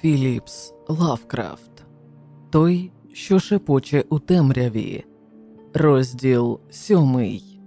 Філіпс Лавкрафт, Той, що шепоче у темряві, розділ сьомий.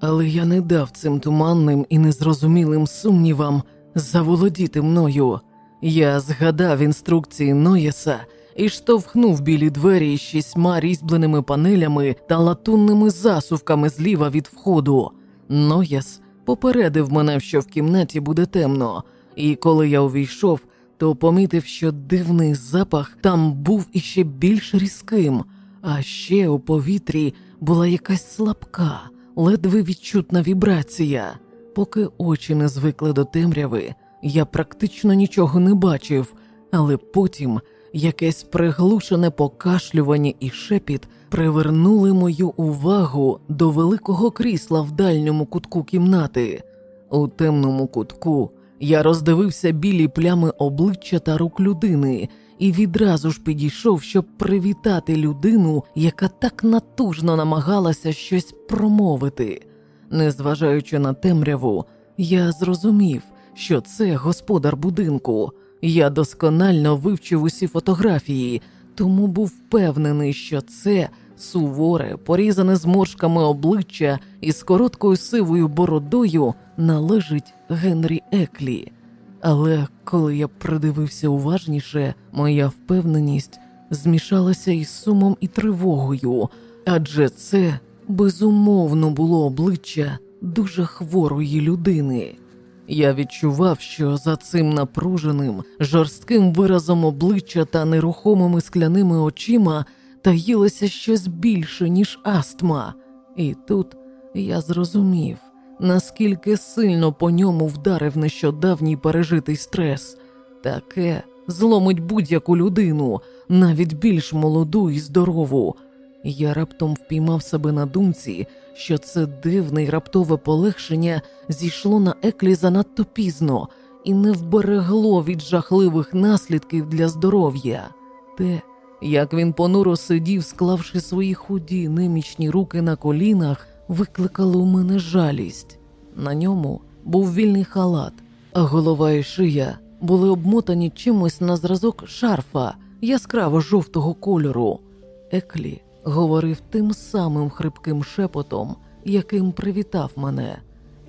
Але я не дав цим туманним і незрозумілим сумнівам заволодіти мною. Я згадав інструкції Ноєса і штовхнув білі двері із шістьма різьбленими панелями та латунними засувками зліва від входу. Ноєс попередив мене, що в кімнаті буде темно, і коли я увійшов, то помітив, що дивний запах там був іще більш різким, а ще у повітрі була якась слабка, ледве відчутна вібрація. Поки очі не звикли до темряви, я практично нічого не бачив, але потім якесь приглушене покашлювання і шепіт привернули мою увагу до великого крісла в дальньому кутку кімнати. У темному кутку я роздивився білі плями обличчя та рук людини і відразу ж підійшов, щоб привітати людину, яка так натужно намагалася щось промовити. Незважаючи на темряву, я зрозумів, що це господар будинку. Я досконально вивчив усі фотографії, тому був впевнений, що це суворе, порізане зморшками обличчя із короткою сивою бородою належить Генрі Еклі. Але коли я придивився уважніше, моя впевненість змішалася із сумом і тривогою, адже це безумовно було обличчя дуже хворої людини. Я відчував, що за цим напруженим, жорстким виразом обличчя та нерухомими скляними очима таїлося щось більше, ніж астма, і тут я зрозумів, наскільки сильно по ньому вдарив нещодавній пережитий стрес. Таке зломить будь-яку людину, навіть більш молоду і здорову. Я раптом впіймав себе на думці, що це дивне й раптове полегшення зійшло на еклі занадто пізно і не вберегло від жахливих наслідків для здоров'я. Те, як він понуро сидів, склавши свої худі немічні руки на колінах, викликало у мене жалість. На ньому був вільний халат, а голова і шия були обмотані чимось на зразок шарфа яскраво жовтого кольору. Еклі говорив тим самим хрипким шепотом, яким привітав мене.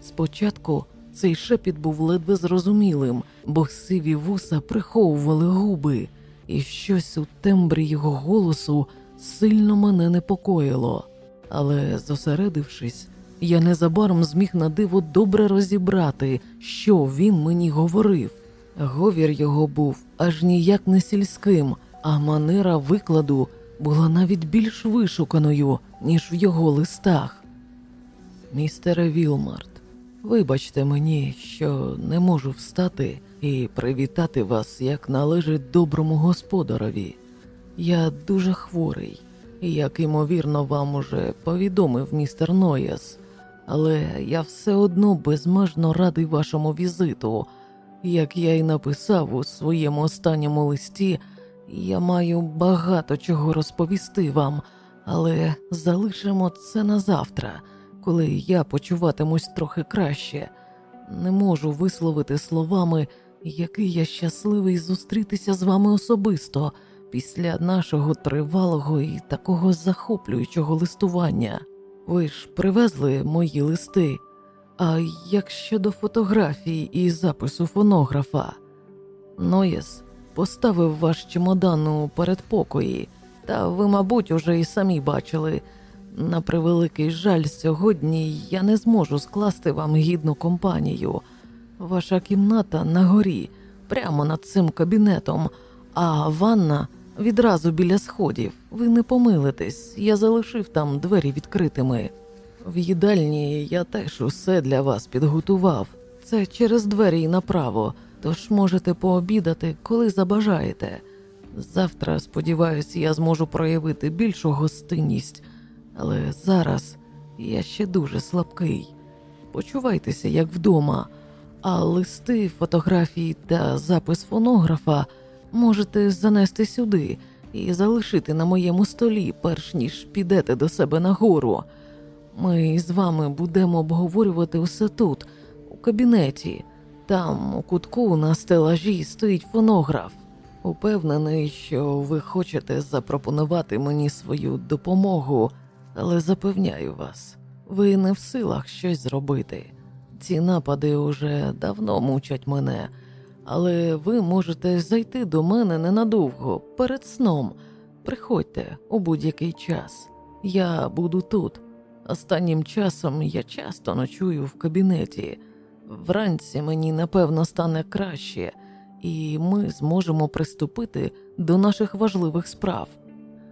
Спочатку цей шепіт був ледве зрозумілим, бо сиві вуса приховували губи, і щось у тембрі його голосу сильно мене непокоїло. Але, зосередившись, я незабаром зміг на диво добре розібрати, що він мені говорив. Говір його був аж ніяк не сільським, а манера викладу була навіть більш вишуканою, ніж в його листах. Містере Вілмарт, вибачте мені, що не можу встати і привітати вас, як належить доброму господарові. Я дуже хворий, як ймовірно вам уже повідомив містер Ноєс, але я все одно безмежно радий вашому візиту. Як я й написав у своєму останньому листі, я маю багато чого розповісти вам, але залишимо це на завтра, коли я почуватимусь трохи краще. Не можу висловити словами, який я щасливий зустрітися з вами особисто після нашого тривалого і такого захоплюючого листування. Ви ж привезли мої листи. А як щодо фотографій і запису фонографа, Ноєс поставив ваш чемодан у передпокої, та ви, мабуть, уже і самі бачили. На превеликий жаль, сьогодні я не зможу скласти вам гідну компанію. Ваша кімната на горі, прямо над цим кабінетом, а ванна відразу біля сходів. Ви не помилитесь, я залишив там двері відкритими. В їдальні я теж усе для вас підготував. Це через двері й направо, тож можете пообідати, коли забажаєте. Завтра, сподіваюсь, я зможу проявити більшу гостинність, але зараз я ще дуже слабкий. Почувайтеся, як вдома, а листи, фотографії та запис фонографа можете занести сюди і залишити на моєму столі, перш ніж підете до себе нагору. Ми з вами будемо обговорювати усе тут, у кабінеті. Там, у кутку на стелажі, стоїть фонограф. Упевнений, що ви хочете запропонувати мені свою допомогу, але запевняю вас, ви не в силах щось зробити. Ці напади уже давно мучать мене, але ви можете зайти до мене ненадовго, перед сном. Приходьте у будь-який час. Я буду тут. Останнім часом я часто ночую в кабінеті. Вранці мені напевно стане краще, і ми зможемо приступити до наших важливих справ.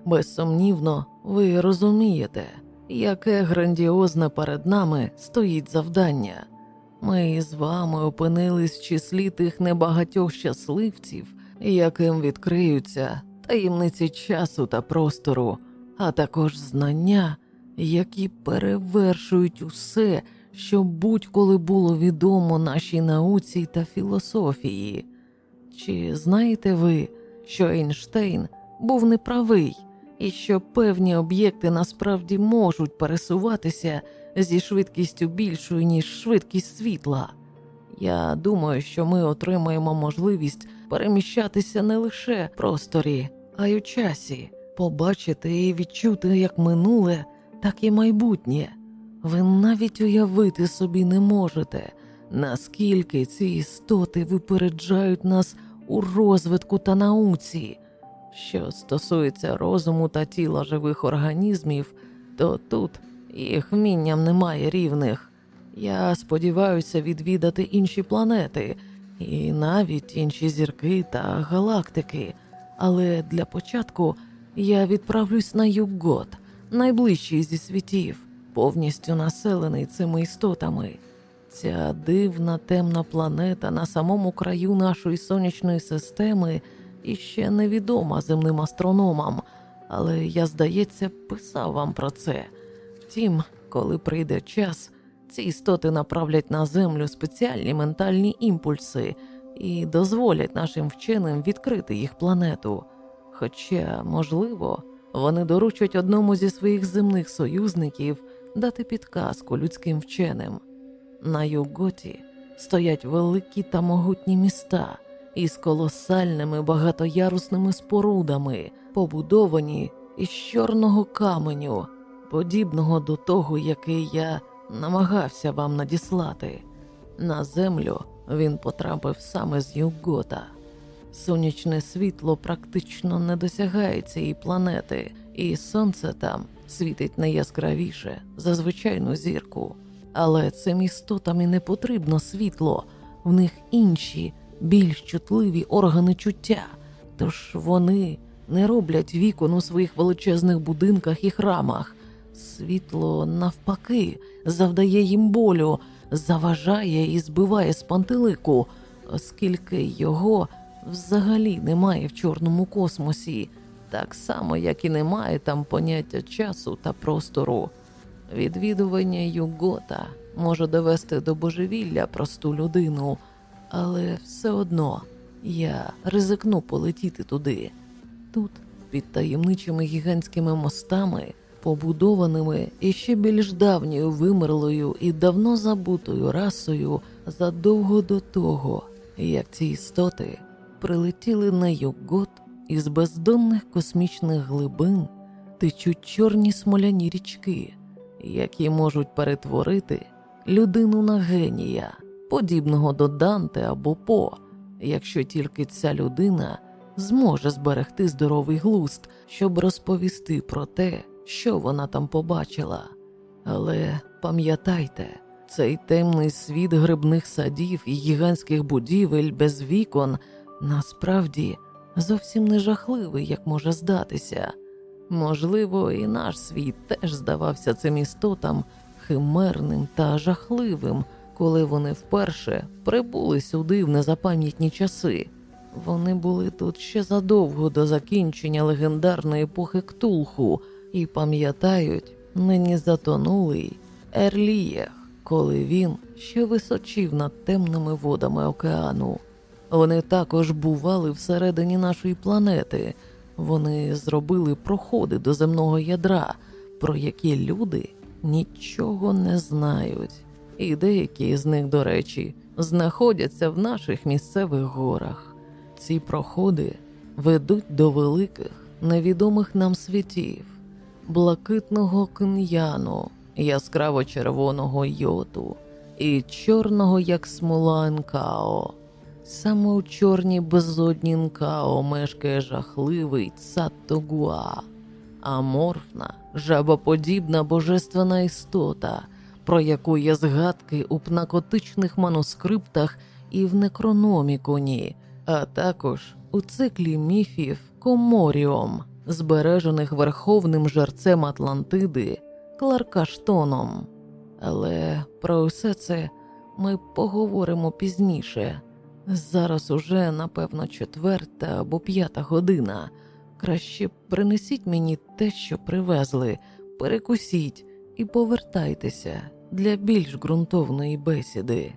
Безсумнівно, ви розумієте, яке грандіозне перед нами стоїть завдання. Ми з вами опинились в числі тих небагатьох щасливців, яким відкриються таємниці часу та простору, а також знання, які перевершують усе, що будь-коли було відомо нашій науці та філософії. Чи знаєте ви, що Ейнштейн був неправий, і що певні об'єкти насправді можуть пересуватися зі швидкістю більшою, ніж швидкість світла? Я думаю, що ми отримаємо можливість переміщатися не лише в просторі, а й у часі, побачити і відчути як минуле, так і майбутнє. Ви навіть уявити собі не можете, наскільки ці істоти випереджають нас у розвитку та науці. Що стосується розуму та тіла живих організмів, то тут їх вмінням немає рівних. Я сподіваюся відвідати інші планети і навіть інші зірки та галактики, але для початку я відправлюсь на Югот, найближчий зі світів, повністю населений цими істотами. Ця дивна темна планета на самому краю нашої сонячної системи іще невідома земним астрономам, але я, здається, писав вам про це. Втім, коли прийде час, ці істоти направлять на землю спеціальні ментальні імпульси і дозволять нашим вченим відкрити їх планету. Хоча, можливо, вони доручать одному зі своїх земних союзників дати підказку людським вченим. На Юготі стоять великі та могутні міста із колосальними багатоярусними спорудами, побудовані із чорного каменю, подібного до того, який я намагався вам надіслати. На землю він потрапив саме з Югота. Сонячне світло практично не досягає цієї планети, і сонце там світить найяскравіше за звичайну зірку. Але цим істотам і не потрібно світло, в них інші, більш чутливі органи чуття, тож вони не роблять вікон у своїх величезних будинках і храмах. Світло, навпаки, завдає їм болю, заважає і збиває з пантелику, оскільки його взагалі немає в чорному космосі, так само, як і немає там поняття часу та простору. Відвідування Югота може довести до божевілля просту людину, але все одно я ризикну полетіти туди. Тут, під таємничими гігантськими мостами, побудованими іще більш давньою вимерлою і давно забутою расою задовго до того, як ці істоти прилетіли на Югот із бездонних космічних глибин течуть чорні смоляні річки, які можуть перетворити людину на генія, подібного до Данте або По, якщо тільки ця людина зможе зберегти здоровий глузд, щоб розповісти про те, що вона там побачила. Але пам'ятайте, цей темний світ грибних садів і гігантських будівель без вікон насправді зовсім не жахливий, як може здатися. Можливо, і наш світ теж здавався цим істотам химерним та жахливим, коли вони вперше прибули сюди в незапам'ятні часи. Вони були тут ще задовго до закінчення легендарної епохи Ктулху і пам'ятають нині затонулий Ерлієх, коли він ще височив над темними водами океану. Вони також бували всередині нашої планети. Вони зробили проходи до земного ядра, про які люди нічого не знають, і деякі з них, до речі, знаходяться в наших місцевих горах. Ці проходи ведуть до великих невідомих нам світів, блакитного кин'яну, яскраво червоного йоту і чорного, як смола Нкао. Саме у чорній безодні Нкао мешкає жахливий Цаттогуа, аморфна, жабоподібна божественна істота, про яку є згадки у пнакотичних манускриптах і в некрономіконі, а також у циклі міфів Коморіум, збережених верховним жерцем Атлантиди Кларкаштоном. Але про все це ми поговоримо пізніше. Зараз уже, напевно, четверта або п'ята година. Краще принесіть мені те, що привезли, перекусіть і повертайтеся для більш ґрунтовної бесіди.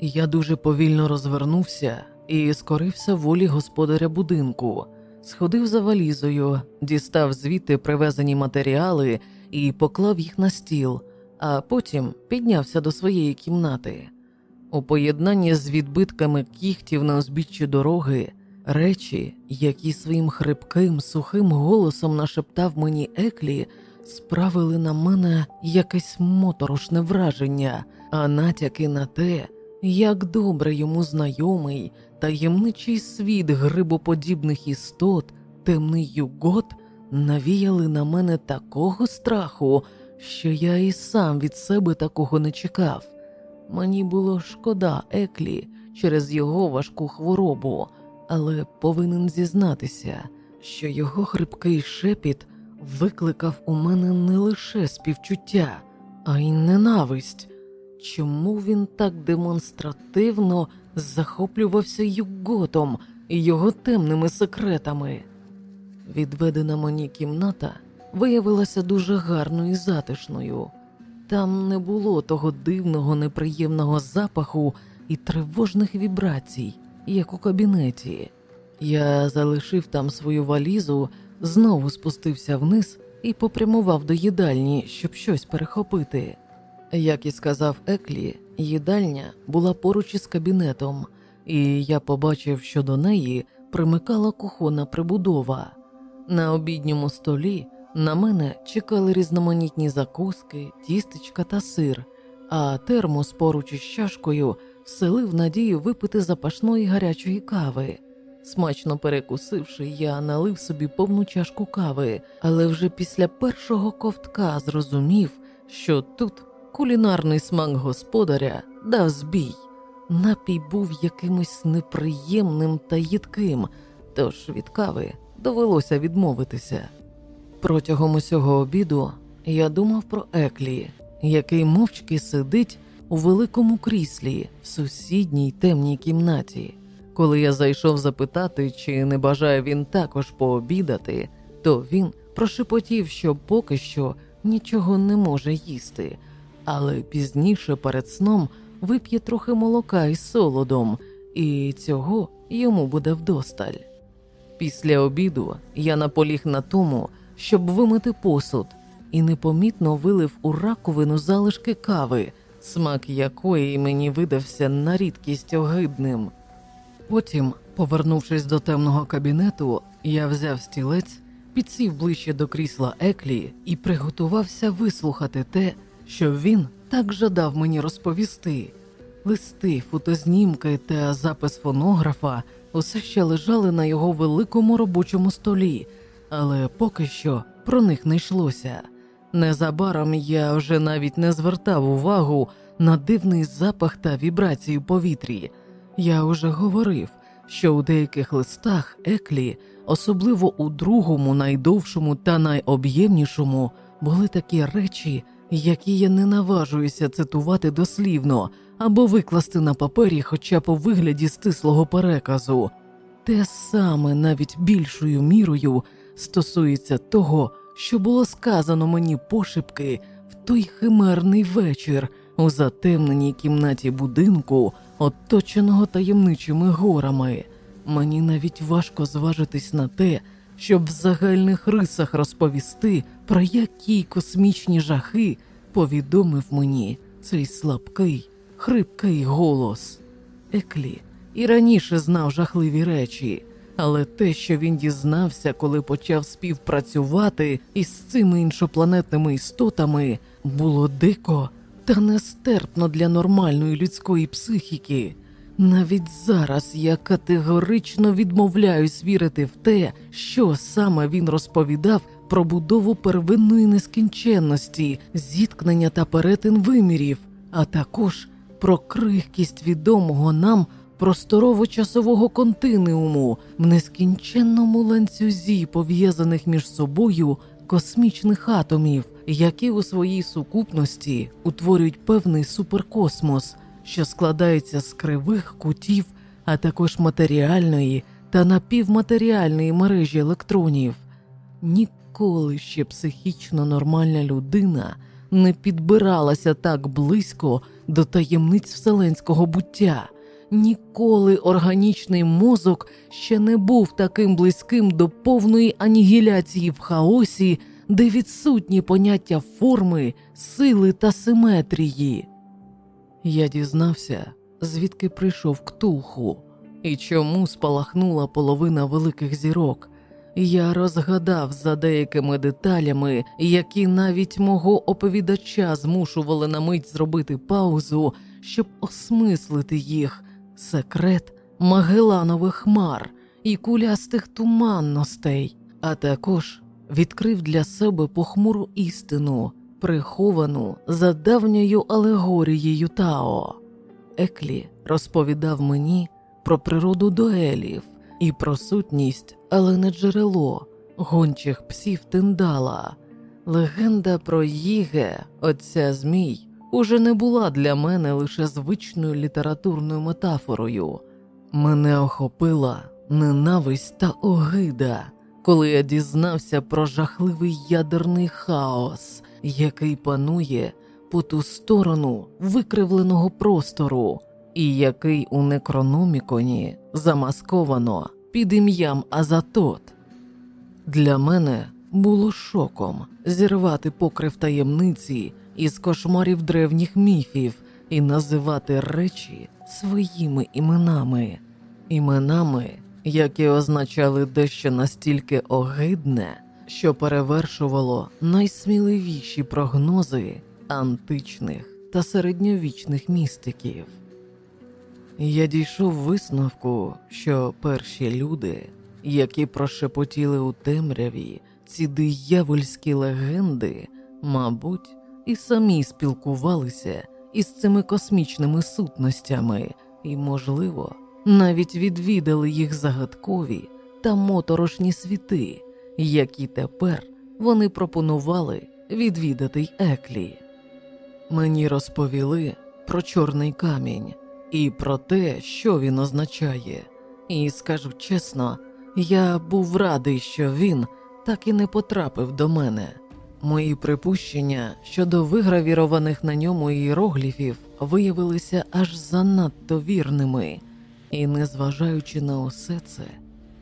Я дуже повільно розвернувся і скорився волі господаря будинку, сходив за валізою, дістав звідти привезені матеріали і поклав їх на стіл, а потім піднявся до своєї кімнати. У поєднанні з відбитками кіхтів на узбіччі дороги, речі, які своїм хрипким, сухим голосом нашептав мені Еклі, справили на мене якесь моторошне враження, а натяки на те, як добре йому знайомий таємничий світ грибоподібних істот, темний югот, навіяли на мене такого страху, що я і сам від себе такого не чекав. Мені було шкода Еклі через його важку хворобу, але повинен зізнатися, що його хрипкий шепіт викликав у мене не лише співчуття, а й ненависть. Чому він так демонстративно захоплювався юготом і його темними секретами? Відведена мені кімната виявилася дуже гарною і затишною. Там не було того дивного, неприємного запаху і тривожних вібрацій, як у кабінеті. Я залишив там свою валізу, знову спустився вниз і попрямував до їдальні, щоб щось перехопити. Як і сказав Еклі, їдальня була поруч із кабінетом, і я побачив, що до неї примикала кухонна прибудова. На обідньому столі на мене чекали різноманітні закуски, тістечка та сир, а термос поруч із чашкою вселив надію випити запашної гарячої кави. Смачно перекусивши, я налив собі повну чашку кави, але вже після першого ковтка зрозумів, що тут кулінарний смак господаря дав збій. Напій був якимось неприємним та їдким, тож від кави довелося відмовитися. Протягом усього обіду я думав про Еклі, який мовчки сидить у великому кріслі в сусідній темній кімнаті. Коли я зайшов запитати, чи не бажає він також пообідати, то він прошепотів, що поки що нічого не може їсти, але пізніше перед сном вип'є трохи молока із солодом, і цього йому буде вдосталь. Після обіду я наполіг на тому, щоб вимити посуд, і непомітно вилив у раковину залишки кави, смак якої мені видався на рідкість огидним. Потім, повернувшись до темного кабінету, я взяв стілець, підсів ближче до крісла Еклі і приготувався вислухати те, що він так жадав мені розповісти. Листи, фотознімки та запис фонографа усе ще лежали на його великому робочому столі, але поки що про них не йшлося. Незабаром я вже навіть не звертав увагу на дивний запах та вібрації у повітрі. Я вже говорив, що у деяких листах Еклі, особливо у другому, найдовшому та найоб'ємнішому, були такі речі, які я не наважуюся цитувати дослівно або викласти на папері, хоча у вигляді стислого переказу. Те саме навіть більшою мірою стосується того, що було сказано мені пошепки в той химерний вечір у затемненій кімнаті будинку, оточеного таємничими горами. Мені навіть важко зважитись на те, щоб в загальних рисах розповісти, про які космічні жахи повідомив мені цей слабкий, хрипкий голос. Еклі і раніше знав жахливі речі, Але те, що він дізнався, коли почав співпрацювати із цими іншопланетними істотами, було дико та нестерпно для нормальної людської психіки. Навіть зараз я категорично відмовляюсь вірити в те, що саме він розповідав про будову первинної нескінченності, зіткнення та перетин вимірів, а також про крихкість відомого нам просторово-часового континууму в нескінченному ланцюзі пов'язаних між собою космічних атомів, які у своїй сукупності утворюють певний суперкосмос, що складається з кривих кутів, а також матеріальної та напівматеріальної мережі електронів. Ніколи ще психічно нормальна людина не підбиралася так близько до таємниць вселенського буття. Ніколи органічний мозок ще не був таким близьким до повної анігіляції в хаосі, де відсутні поняття форми, сили та симетрії. Я дізнався, звідки прийшов ктулху і чому спалахнула половина великих зірок. Я розгадав за деякими деталями, які навіть мого оповідача змушували на мить зробити паузу, щоб осмислити їх секрет Магеланових хмар і кулястих туманностей, а також відкрив для себе похмуру істину, приховану за давньою алегорією Тао. Еклі розповідав мені про природу дуелів і про сутність, але не джерело гончих псів Тиндала. Легенда про Їге, отця Змій, уже не була для мене лише звичною літературною метафорою. Мене охопила ненависть та огида, коли я дізнався про жахливий ядерний хаос, який панує по ту сторону викривленого простору, і який у некрономіконі замасковано під ім'ям Азатот. Для мене було шоком зірвати покрив таємниці із кошмарів древніх міфів і називати речі своїми іменами, іменами, які означали дещо настільки огидне, що перевершувало найсміливіші прогнози античних та середньовічних містиків. Я дійшов висновку, що перші люди, які прошепотіли у темряві ці диявольські легенди, мабуть, і самі спілкувалися із цими космічними сутностями, і, можливо, навіть відвідали їх загадкові та моторошні світи, які тепер вони пропонували відвідати Еклі. Мені розповіли про чорний камінь і про те, що він означає, і скажу чесно, я був радий, що він так і не потрапив до мене. Мої припущення щодо вигравірованих на ньому іерогліфів виявилися аж занадто вірними, і, незважаючи на усе це,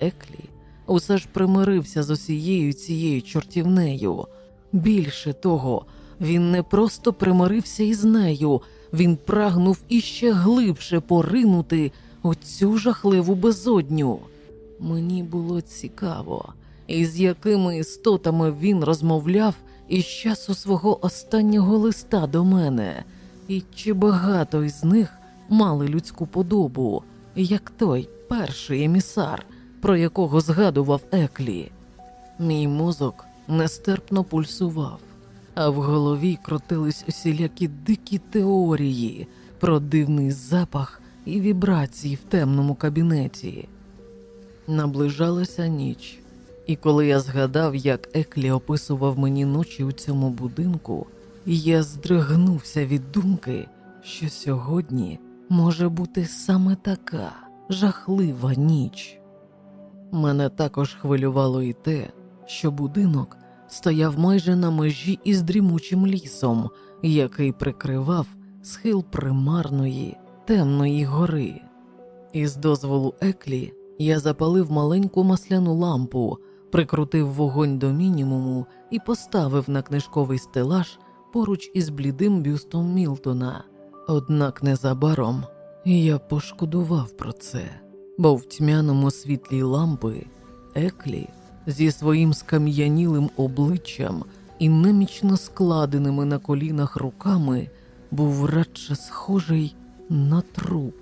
Еклі усе ж примирився з усією цією чортівнею. Більше того, він не просто примирився із нею, він прагнув іще глибше поринути у цю жахливу безодню. Мені було цікаво, із якими істотами він розмовляв із часу свого останнього листа до мене, і чи багато із них мали людську подобу, як той перший емісар, про якого згадував Еклі. Мій мозок нестерпно пульсував а в голові крутились усілякі дикі теорії про дивний запах і вібрації в темному кабінеті. Наближалася ніч, і коли я згадав, як Еклі описував мені ночі у цьому будинку, я здригнувся від думки, що сьогодні може бути саме така жахлива ніч. Мене також хвилювало і те, що будинок стояв майже на межі із дрімучим лісом, який прикривав схил примарної темної гори. Із дозволу Еклі я запалив маленьку масляну лампу, прикрутив вогонь до мінімуму і поставив на книжковий стелаж поруч із блідим бюстом Мілтона. Однак незабаром я пошкодував про це. Бо в тьмяному світлі лампи Еклі зі своїм скам'янілим обличчям і немічно складеними на колінах руками був радше схожий на труп.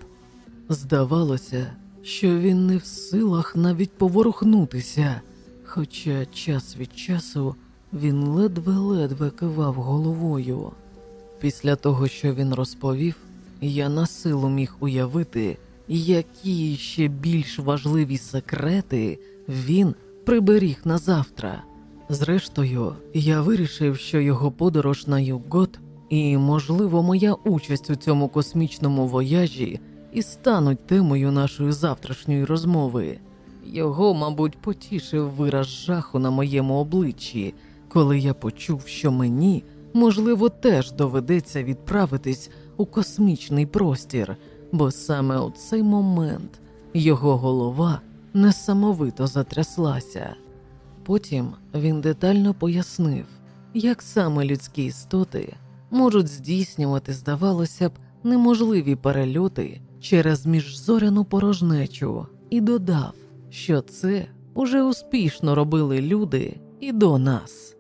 Здавалося, що він не в силах навіть поворухнутися, хоча час від часу він ледве-ледве кивав головою. Після того, що він розповів, я на силу міг уявити, які ще більш важливі секрети він приберіг на завтра. Зрештою, я вирішив, що його подорож на Югот і, можливо, моя участь у цьому космічному вояжі і стануть темою нашої завтрашньої розмови. Його, мабуть, потішив вираз жаху на моєму обличчі, коли я почув, що мені, можливо, теж доведеться відправитись у космічний простір, бо саме у цей момент його голова несамовито затряслася. Потім він детально пояснив, як саме людські істоти можуть здійснювати, здавалося б, неможливі перельоти через міжзоряну порожнечу, і додав, що це уже успішно робили люди і до нас.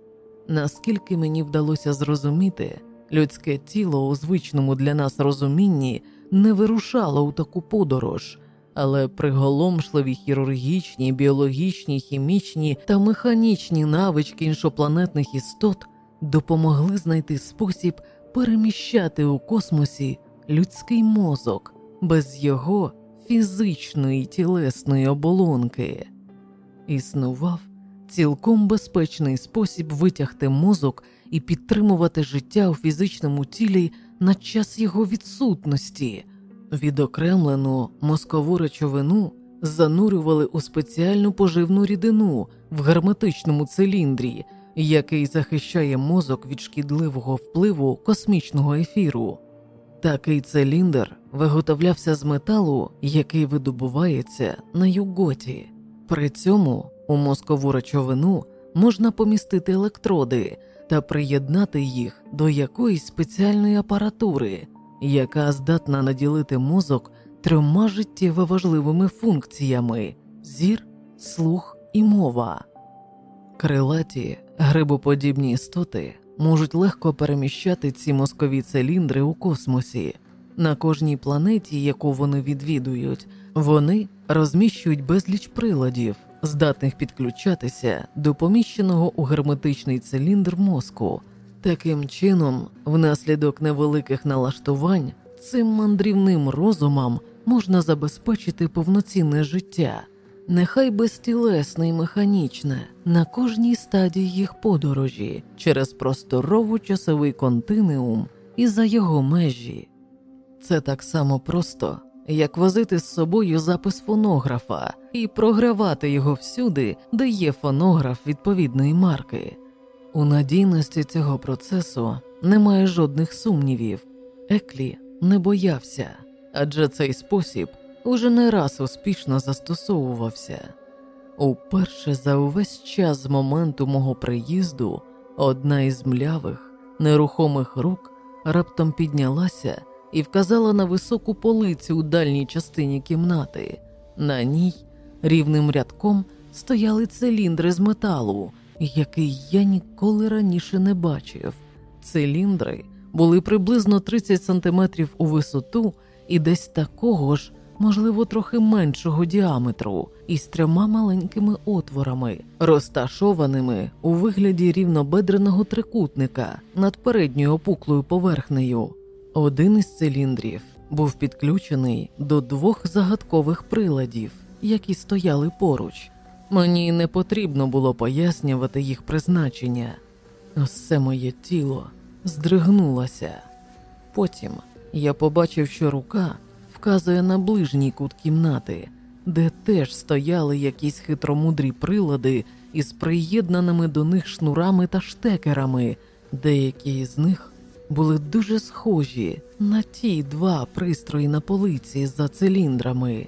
Наскільки мені вдалося зрозуміти, людське тіло у звичному для нас розумінні не вирушало у таку подорож, але приголомшливі хірургічні, біологічні, хімічні та механічні навички іншопланетних істот допомогли знайти спосіб переміщати у космосі людський мозок без його фізичної тілесної оболонки. Існував цілком безпечний спосіб витягти мозок і підтримувати життя у фізичному тілі на час його відсутності. Відокремлену мозкову речовину занурювали у спеціальну поживну рідину в герметичному циліндрі, який захищає мозок від шкідливого впливу космічного ефіру. Такий циліндр виготовлявся з металу, який видобувається на юготі. При цьому у мозкову речовину можна помістити електроди та приєднати їх до якоїсь спеціальної апаратури, яка здатна наділити мозок трьома життєво важливими функціями зір, слух і мова. Крилаті грибоподібні істоти можуть легко переміщати ці мозкові циліндри у космосі. На кожній планеті, яку вони відвідують, вони розміщують безліч приладів, здатних підключатися до поміщеного у герметичний циліндр мозку. Таким чином, внаслідок невеликих налаштувань, цим мандрівним розумам можна забезпечити повноцінне життя, нехай безтілесне і механічне, на кожній стадії їх подорожі через просторову часовий континуум і за його межі. Це так само просто, як возити з собою запис фонографа і програвати його всюди, де є фонограф відповідної марки. У надійності цього процесу немає жодних сумнівів. Еклі не боявся, адже цей спосіб уже не раз успішно застосовувався. Уперше за увесь час з моменту мого приїзду одна із млявих, нерухомих рук раптом піднялася і вказала на високу полицю у дальній частині кімнати. На ній рівним рядком стояли циліндри з металу, який я ніколи раніше не бачив. Циліндри були приблизно 30 сантиметрів у висоту і десь такого ж, можливо, трохи меншого діаметру, із трьома маленькими отворами, розташованими у вигляді рівнобедреного трикутника над передньою опуклою поверхнею. Один із циліндрів був підключений до двох загадкових приладів, які стояли поруч. Мені не потрібно було пояснювати їх призначення. Усе моє тіло здригнулося. Потім я побачив, що рука вказує на ближній кут кімнати, де теж стояли якісь хитромудрі прилади із приєднаними до них шнурами та штекерами, деякі з них були дуже схожі на ті два пристрої на полиці за циліндрами.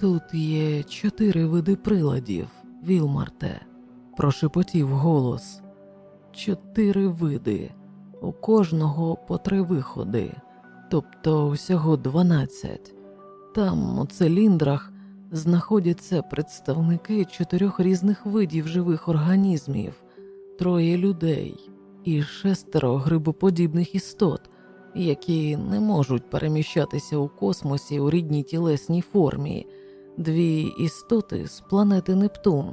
Тут є чотири види приладів, Вілмарте, прошепотів голос. Чотири види, у кожного по три виходи, тобто усього дванадцять. там, у циліндрах, знаходяться представники чотирьох різних видів живих організмів, троє людей і шестеро грибоподібних істот, які не можуть переміщатися у космосі у рідній тілесній формі, дві істоти з планети Нептун.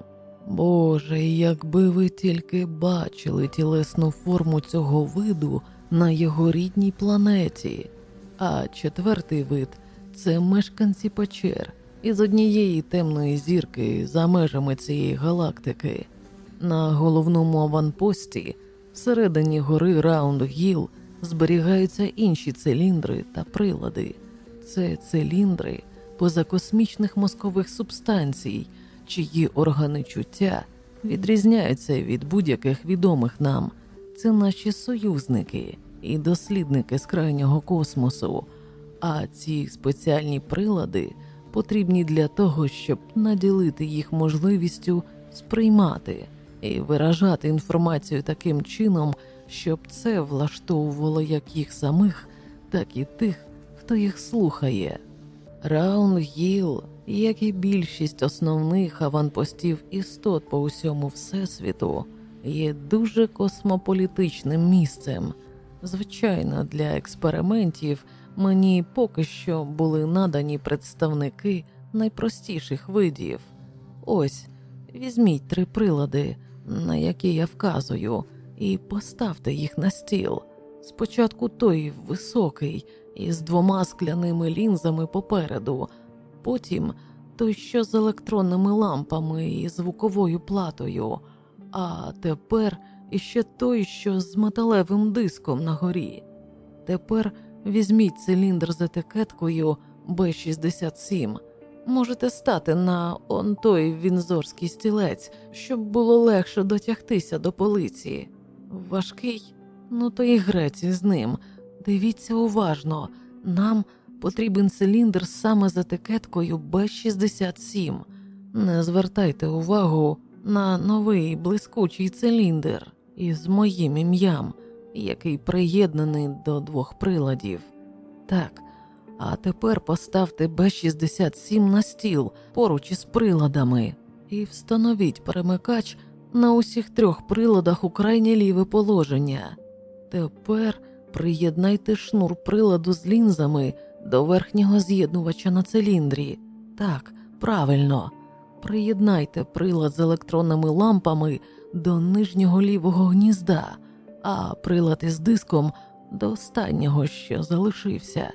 Боже, якби ви тільки бачили тілесну форму цього виду на його рідній планеті, а четвертий вид це мешканці печер із однієї темної зірки за межами цієї галактики. На головному аванпості всередині гори Раунд Гіл зберігаються інші циліндри та прилади. Це циліндри позакосмічних мозкових субстанцій, чиї органи чуття відрізняються від будь-яких відомих нам. Це наші союзники і дослідники з крайнього космосу. А ці спеціальні прилади потрібні для того, щоб наділити їх можливістю сприймати і виражати інформацію таким чином, щоб це влаштовувало як їх самих, так і тих, хто їх слухає. Раун Гіл, як і більшість основних аванпостів істот по усьому всесвіту, є дуже космополітичним місцем. Звичайно, для експериментів мені поки що були надані представники найпростіших видів. Ось візьміть три прилади, на які я вказую, і поставте їх на стіл. Спочатку той високий, із двома скляними лінзами попереду, потім той, що з електронними лампами і звуковою платою, а тепер іще той, що з металевим диском на горі. Тепер візьміть циліндр з етикеткою Б67. Можете стати на он той вінзорський стілець, щоб було легше дотягтися до полиці. Важкий, ну то і грець із ним. Дивіться уважно, нам потрібен циліндр саме з етикеткою Б67. Не звертайте увагу на новий блискучий циліндр із моїм ім'ям, який приєднаний до двох приладів. Так, а тепер поставте Б67 на стіл поруч із приладами і встановіть перемикач на усіх трьох приладах у крайнє ліве положення. Тепер приєднайте шнур приладу з лінзами до верхнього з'єднувача на циліндрі. Так, правильно. Приєднайте прилад з електронними лампами до нижнього лівого гнізда, а прилад із диском до останнього, що залишився.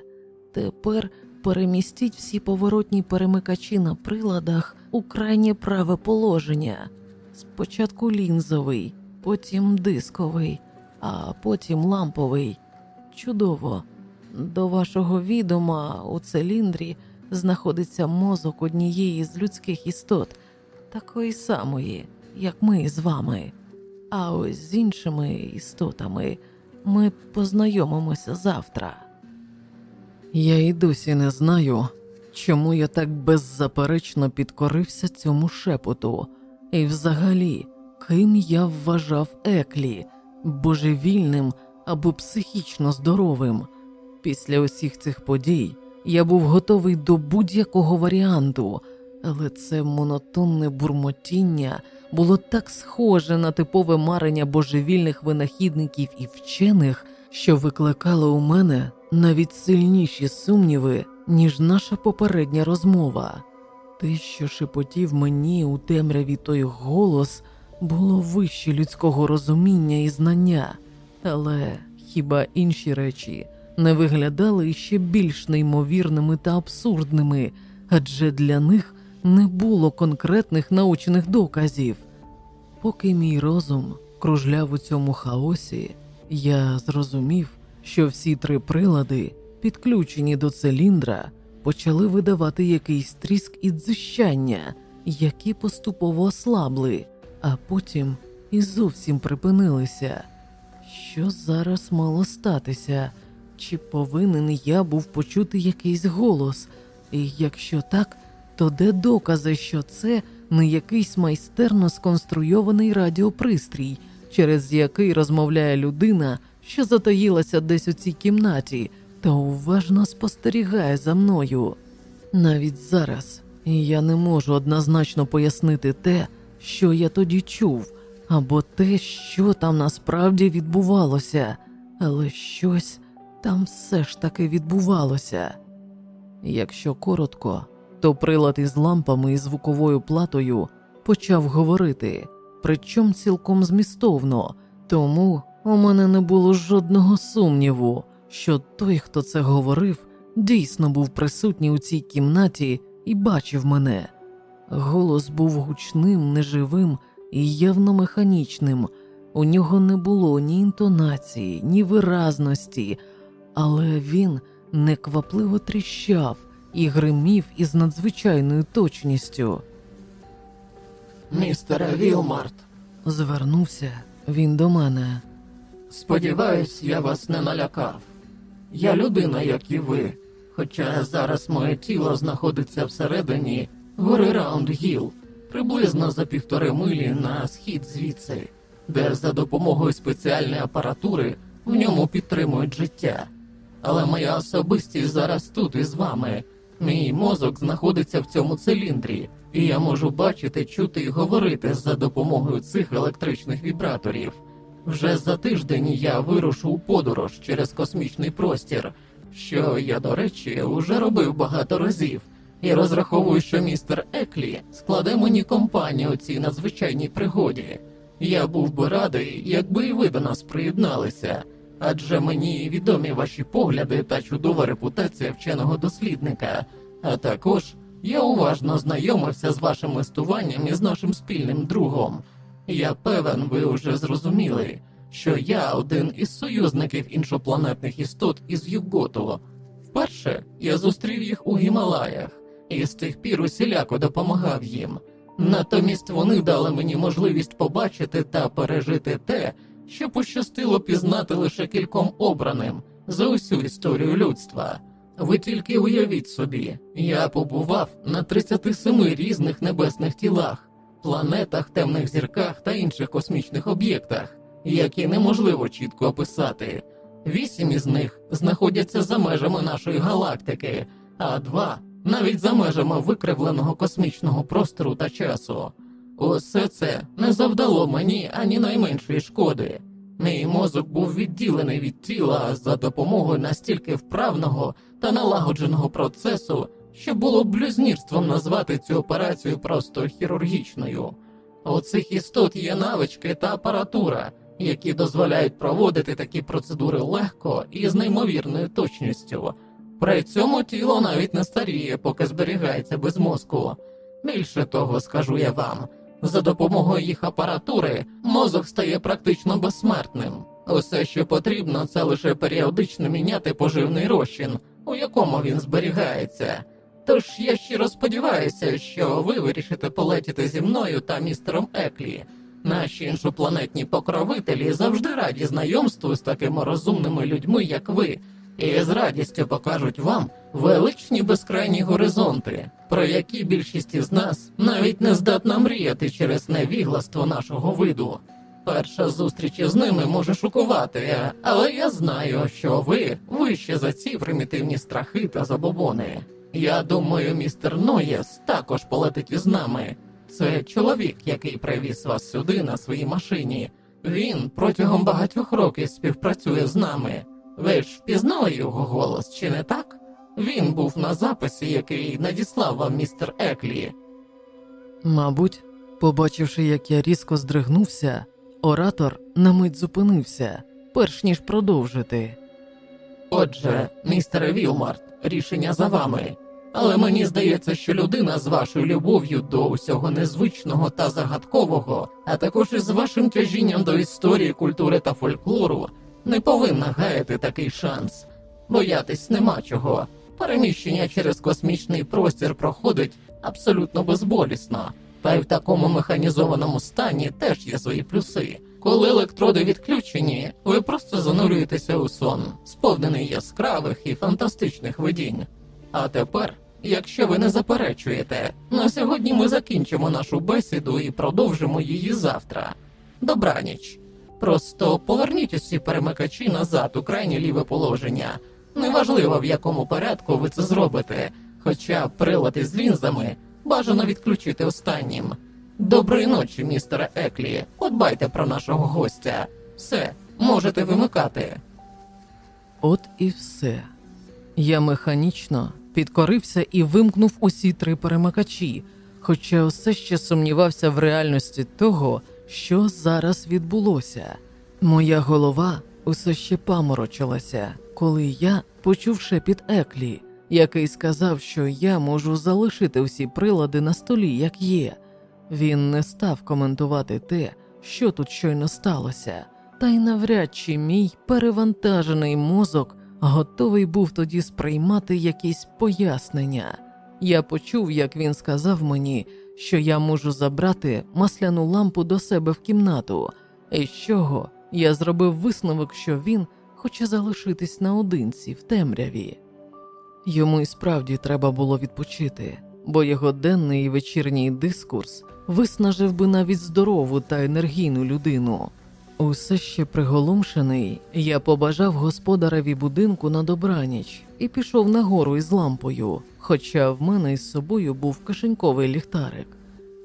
Тепер перемістіть всі поворотні перемикачі на приладах у крайнє праве положення. Спочатку лінзовий, потім дисковий, а потім ламповий. Чудово. До вашого відома у циліндрі знаходиться мозок однієї з людських істот, такої самої, як ми з вами. А ось з іншими істотами ми познайомимося завтра. Я й досі не знаю, чому я так беззаперечно підкорився цьому шепоту, і взагалі, ким я вважав Еклі, божевільним або психічно здоровим. Після усіх цих подій я був готовий до будь-якого варіанту, але це монотонне бурмотіння було так схоже на типове марення божевільних винахідників і вчених, що викликало у мене навіть сильніші сумніви, ніж наша попередня розмова. Те, що шепотів мені у темряві той голос, було вище людського розуміння і знання, але хіба інші речі не виглядали ще більш неймовірними та абсурдними, адже для них не було конкретних научних доказів. Поки мій розум кружляв у цьому хаосі, я зрозумів, що всі три прилади, підключені до циліндра, почали видавати якийсь тріск і дзищання, які поступово ослабли, а потім і зовсім припинилися. Що зараз мало статися? Чи повинен я був почути якийсь голос? І якщо так, то де докази, що це не якийсь майстерно сконструйований радіопристрій, через який розмовляє людина, що затаїлася десь у цій кімнаті, та уважно спостерігає за мною? Навіть зараз я не можу однозначно пояснити те, що я тоді чув, або те, що там насправді відбувалося, але щось там все ж таки відбувалося. Якщо коротко, то прилад із лампами і звуковою платою почав говорити, причому цілком змістовно, тому у мене не було жодного сумніву, що той, хто це говорив, дійсно був присутній у цій кімнаті і бачив мене. Голос був гучним, неживим і явно механічним. У нього не було ні інтонації, ні виразності, але він неквапливо тріщав і гримів із надзвичайною точністю. Містере Вілмарт, Звернувся він до мене. сподіваюсь, я вас не налякав. Я людина, як і ви, хоча зараз моє тіло знаходиться всередині гори Раунд Гіл, приблизно за півтори милі на схід звідси, де за допомогою спеціальної апаратури в ньому підтримують життя. Але моя особистість зараз тут із вами. Мій мозок знаходиться в цьому циліндрі, і я можу бачити, чути і говорити за допомогою цих електричних вібраторів. Вже за тиждень я вирушу у подорож через космічний простір, що я, до речі, уже робив багато разів, і розраховую, що містер Еклі складе мені компанію цій надзвичайній пригоді. Я був би радий, якби і ви до нас приєдналися, адже мені відомі ваші погляди та чудова репутація вченого дослідника. А також я уважно знайомився з вашим листуванням із нашим спільним другом. Я певен, ви вже зрозуміли, що я один із союзників іншопланетних істот із Юготу. Вперше я зустрів їх у Гімалаях і з тих пір усіляко допомагав їм. Натомість вони дали мені можливість побачити та пережити те, що пощастило пізнати лише кільком обраним за усю історію людства. Ви тільки уявіть собі, я побував на 37 різних небесних тілах, планетах, темних зірках та інших космічних об'єктах, які неможливо чітко описати. Вісім із них знаходяться за межами нашої галактики, а два навіть за межами викривленого космічного простору та часу. Усе це не завдало мені ані найменшої шкоди. Мій мозок був відділений від тіла за допомогою настільки вправного та налагодженого процесу, що було б блюзнірством назвати цю операцію просто хірургічною. У цих істот є навички та апаратура, які дозволяють проводити такі процедури легко і з неймовірною точністю. При цьому тіло навіть не старіє, поки зберігається без мозку. Більше того, скажу я вам, за допомогою їх апаратури мозок стає практично безсмертним. Усе, що потрібно, це лише періодично міняти поживний розчин, у якому він зберігається. Тож я щиро сподіваюся, що ви вирішите полетіти зі мною та містером Еклі. Наші іншопланетні покровителі завжди раді знайомству з такими розумними людьми, як ви, і з радістю покажуть вам величні безкрайні горизонти, про які більшість із нас навіть не здатна мріяти через невігластво нашого виду. Перша зустріч із ними може шокувати, але я знаю, що ви вище за ці примітивні страхи та забобони. Я думаю, містер Ноєс також полетить із нами. Це чоловік, який привіз вас сюди на своїй машині. Він протягом багатьох років співпрацює з нами. Ви ж впізнали його голос, чи не так? Він був на записі, який надіслав вам містер Еклі. Мабуть, побачивши, як я різко здригнувся, оратор на мить зупинився, перш ніж продовжити. Отже, містере Вілмарт, рішення за вами. Але мені здається, що людина з вашою любов'ю до усього незвичного та загадкового, а також із вашим тяжінням до історії, культури та фольклору, не повинна гаяти такий шанс. Боятись нема чого. Переміщення через космічний простір проходить абсолютно безболісно, та й в такому механізованому стані теж є свої плюси. Коли електроди відключені, ви просто занурюєтеся у сон, сповнений яскравих і фантастичних видінь. А тепер, якщо ви не заперечуєте, на сьогодні ми закінчимо нашу бесіду і продовжимо її завтра. Добраніч. Просто поверніть усі перемикачі назад у крайнє ліве положення. Неважливо в якому порядку ви це зробите, Хоча прилад із лінзами бажано відключити останнім. Доброї ночі, містере Еклі. Подбайте про нашого гостя. Все, можете вимикати. От і все. Я механічно підкорився і вимкнув усі три перемикачі, хоча все ще сумнівався в реальності того, що зараз відбулося. Моя голова усе ще паморочилася, коли я почув шепіт Еклі, який сказав, що я можу залишити всі прилади на столі, як є. Він не став коментувати те, що тут щойно сталося, та й навряд чи мій перевантажений мозок готовий був тоді сприймати якісь пояснення. Я почув, як він сказав мені, що я можу забрати масляну лампу до себе в кімнату, і з чого я зробив висновок, що він хоче залишитись наодинці в темряві. Йому і справді треба було відпочити, бо його денний і вечірній дискурс виснажив би навіть здорову та енергійну людину. Усе ще приголомшений, я побажав господареві будинку на добраніч і пішов нагору із лампою, хоча в мене із собою був кишеньковий ліхтарик.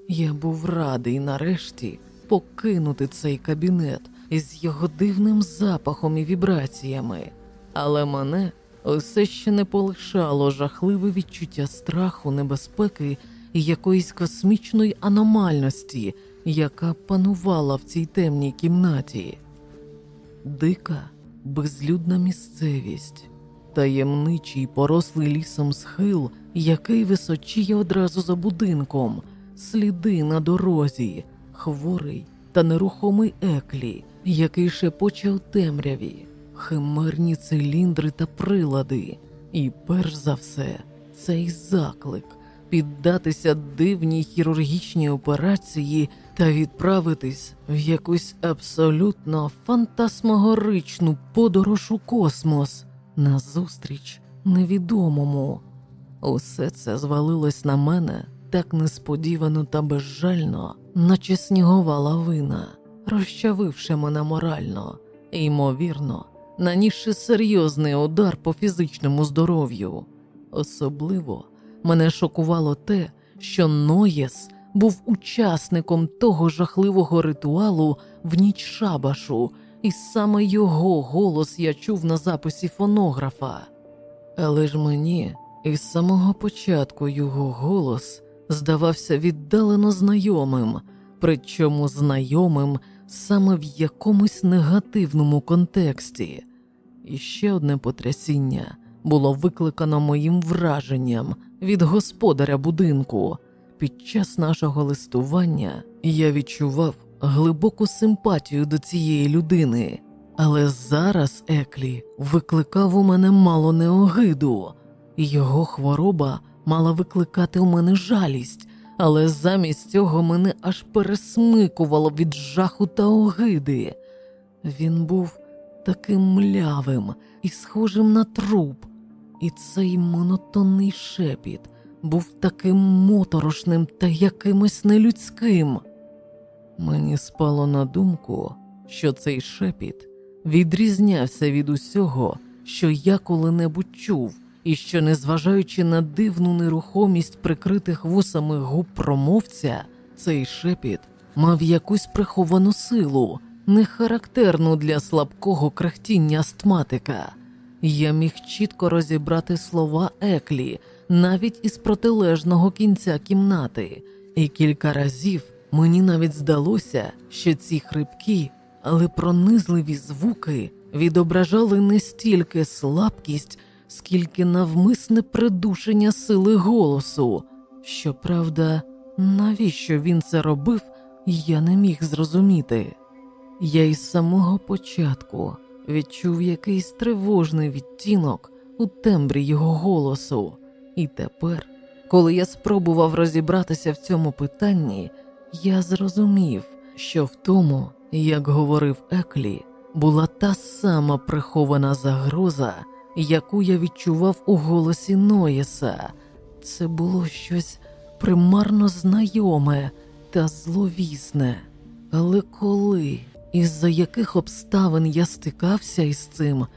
Я був радий нарешті покинути цей кабінет із його дивним запахом і вібраціями, але мене усе ще не полишало жахливе відчуття страху, небезпеки і якоїсь космічної аномальності, яка панувала в цій темній кімнаті. Дика, безлюдна місцевість, таємничий порослий лісом схил, який височіє одразу за будинком, сліди на дорозі, хворий та нерухомий еклі, який шепоче у темряві, химерні циліндри та прилади, і перш за все, цей заклик піддатися дивній хірургічній операції та відправитись в якусь абсолютно фантасмогоричну подорож у космос назустріч невідомому. Усе це звалилось на мене так несподівано та безжально, наче снігова лавина, розчавивши мене морально, і, ймовірно, нанісши серйозний удар по фізичному здоров'ю. Особливо мене шокувало те, що Ноєс був учасником того жахливого ритуалу в ніч шабашу, і саме його голос я чув на записі фонографа. Але ж мені із самого початку його голос здавався віддалено знайомим, причому знайомим саме в якомусь негативному контексті. І ще одне потрясіння було викликано моїм враженням від господаря будинку. Під час нашого листування я відчував глибоку симпатію до цієї людини, але зараз Еклі викликав у мене мало не огиду, його хвороба мала викликати у мене жалість, але замість цього мене аж пересмикувало від жаху та огиди. Він був таким млявим і схожим на труп, і цей монотонний шепіт був таким моторошним та якимось нелюдським. Мені спало на думку, що цей шепіт відрізнявся від усього, що я коли-небудь чув, і що, незважаючи на дивну нерухомість прикритих вусами губ промовця, цей шепіт мав якусь приховану силу, не характерну для слабкого крехтіння астматика. Я міг чітко розібрати слова Еклі навіть із протилежного кінця кімнати, і кілька разів мені навіть здалося, що ці хрипкі, але пронизливі звуки відображали не стільки слабкість, скільки навмисне придушення сили голосу. Щоправда, навіщо він це робив, я не міг зрозуміти. Я із самого початку відчув якийсь тривожний відтінок у тембрі його голосу, і тепер, коли я спробував розібратися в цьому питанні, я зрозумів, що в тому, як говорив Еклі, була та сама прихована загроза, яку я відчував у голосі Ноєса. Це було щось примарно знайоме та зловісне. Але коли, із-за яких обставин я стикався із цим,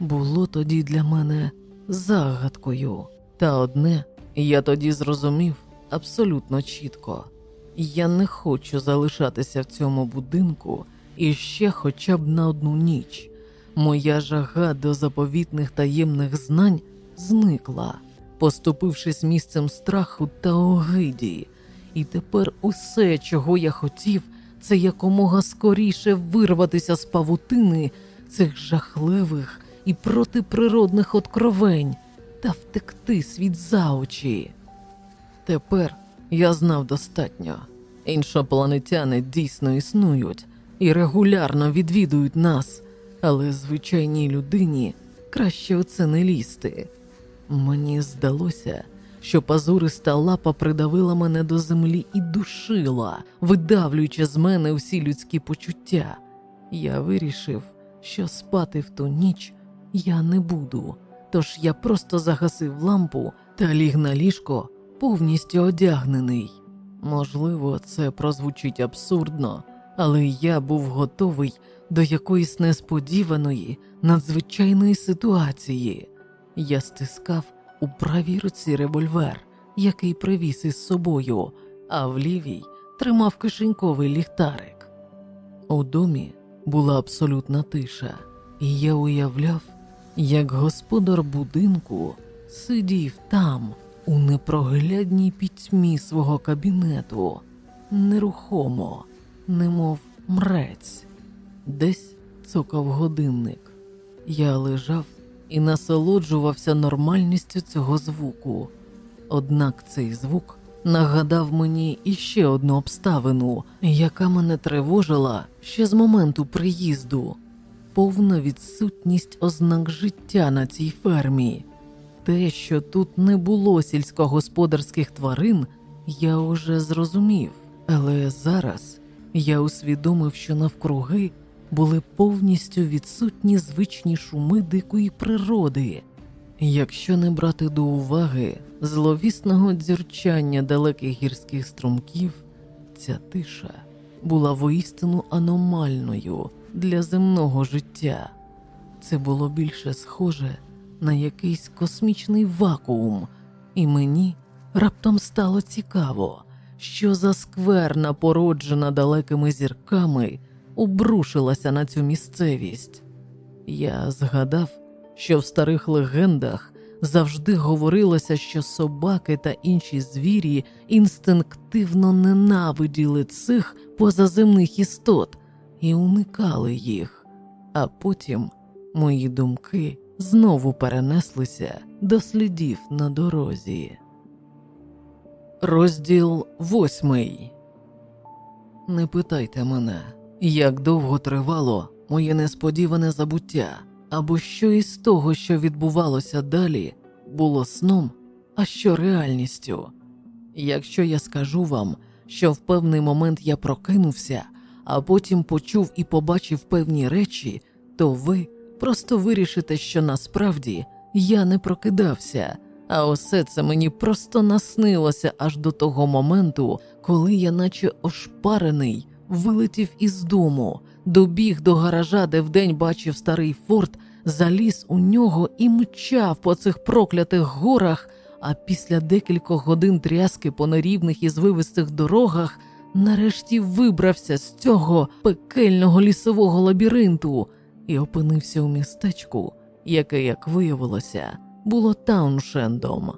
було тоді для мене загадкою. Та одне Я тоді зрозумів абсолютно чітко. Я не хочу залишатися в цьому будинку і ще хоча б на одну ніч. Моя жага до заповітних таємних знань зникла, поступившись місцем страху та огиді. І тепер усе, чого я хотів, це якомога скоріше вирватися з павутини цих жахливих і протиприродних откровень та втекти світ за очі. Тепер я знав достатньо. Іншопланетяни дійсно існують і регулярно відвідують нас, але звичайній людині краще у це не лізти. Мені здалося, що пазуриста лапа придавила мене до землі і душила, видавлюючи з мене всі людські почуття. Я вирішив, що спати в ту ніч я не буду, тож я просто загасив лампу та ліг на ліжко повністю одягнений. Можливо, це прозвучить абсурдно, але я був готовий до якоїсь несподіваної, надзвичайної ситуації. Я стискав у правій руці револьвер, який привіз із собою, а в лівій тримав кишеньковий ліхтарик. У домі була абсолютна тиша, і я уявляв, як господар будинку сидів там, у непроглядній пітьмі свого кабінету, нерухомо, немов мрець, десь цокав годинник. Я лежав і насолоджувався нормальністю цього звуку. Однак цей звук нагадав мені іще одну обставину, яка мене тривожила ще з моменту приїзду, повна відсутність ознак життя на цій фермі. Те, що тут не було сільськогосподарських тварин, я уже зрозумів, але зараз я усвідомив, що навкруги були повністю відсутні звичні шуми дикої природи. Якщо не брати до уваги зловісного дзюрчання далеких гірських струмків, ця тиша була воістину аномальною для земного життя. Це було більше схоже на якийсь космічний вакуум, і мені раптом стало цікаво, що за скверна, породжена далекими зірками, обрушилася на цю місцевість. Я згадав, що в старих легендах завжди говорилося, що собаки та інші звірі інстинктивно ненавиділи цих позаземних істот і уникали їх, а потім мої думки знову перенеслися до слідів на дорозі. Розділ восьмий. Не питайте мене, як довго тривало моє несподіване забуття, або що із того, що відбувалося далі, було сном, а що реальністю. Якщо я скажу вам, що в певний момент я прокинувся, а потім почув і побачив певні речі, то ви просто вирішите, що насправді я не прокидався, а усе це мені просто наснилося аж до того моменту, коли я, наче ошпарений, вилетів із дому, добіг до гаража, де вдень бачив старий форт, заліз у нього і мчав по цих проклятих горах. А після декількох годин тряски по нерівних і звивистих дорогах нарешті вибрався з цього пекельного лісового лабіринту і опинився у містечку, яке, як виявилося, було тауншендом.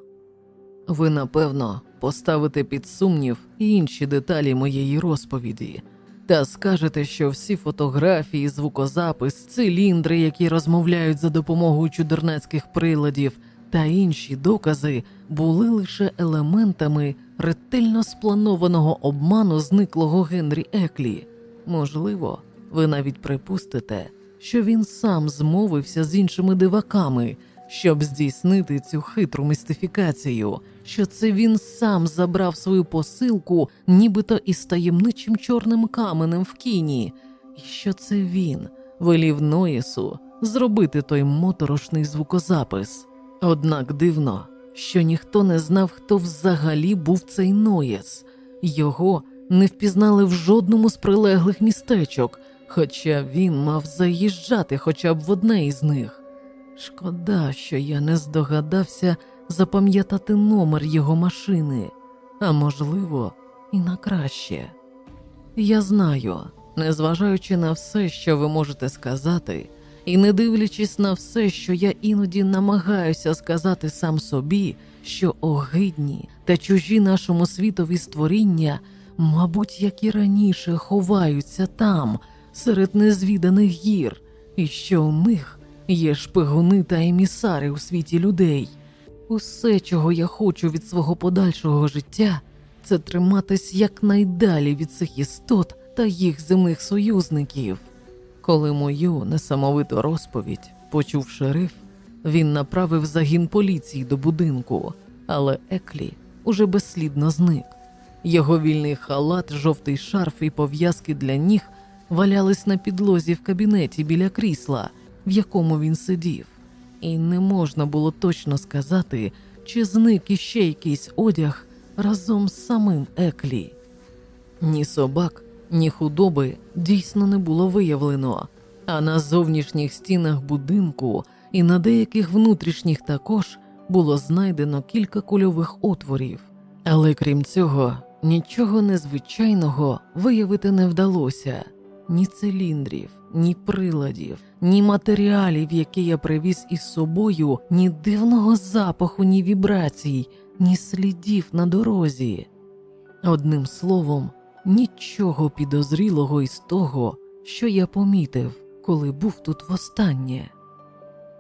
Ви, напевно, поставите під сумнів інші деталі моєї розповіді, та скажете, що всі фотографії, звукозапис, циліндри, які розмовляють за допомогою чудернацьких приладів, та інші докази були лише елементами ретельно спланованого обману зниклого Генрі Еклі. Можливо, ви навіть припустите, що він сам змовився з іншими диваками, щоб здійснити цю хитру містифікацію, що це він сам забрав свою посилку, нібито із таємничим чорним каменем в кіні, і що це він велів Ноєсу зробити той моторошний звукозапис. Однак дивно, що ніхто не знав, хто взагалі був цей Ноєс, його не впізнали в жодному з прилеглих містечок, хоча він мав заїжджати хоча б в одне із них. Шкода, що я не здогадався запам'ятати номер його машини, а можливо, і на краще. Я знаю, незважаючи на все, що ви можете сказати, і не дивлячись на все, що я іноді намагаюся сказати сам собі, що огидні та чужі нашому світові створіння, мабуть, як і раніше, ховаються там, серед незвіданих гір, і що у них є шпигуни та емісари у світі людей. Усе, чого я хочу від свого подальшого життя, це триматись якнайдалі від цих істот та їх земних союзників. Коли мою несамовиту розповідь почув шериф, він направив загін поліції до будинку, але Еклі уже безслідно зник. Його вільний халат, жовтий шарф і пов'язки для ніг валялись на підлозі в кабінеті біля крісла, в якому він сидів, і не можна було точно сказати, чи зник іще якийсь одяг разом з самим Еклі. Ні собак, ні худоби дійсно не було виявлено, а на зовнішніх стінах будинку і на деяких внутрішніх також було знайдено кілька кульових отворів, але крім цього, нічого незвичайного виявити не вдалося ні циліндрів, ні приладів, ні матеріалів, які я привіз із собою, ні дивного запаху, ні вібрацій, ні слідів на дорозі. Одним словом, нічого підозрілого із того, що я помітив, коли був тут востаннє.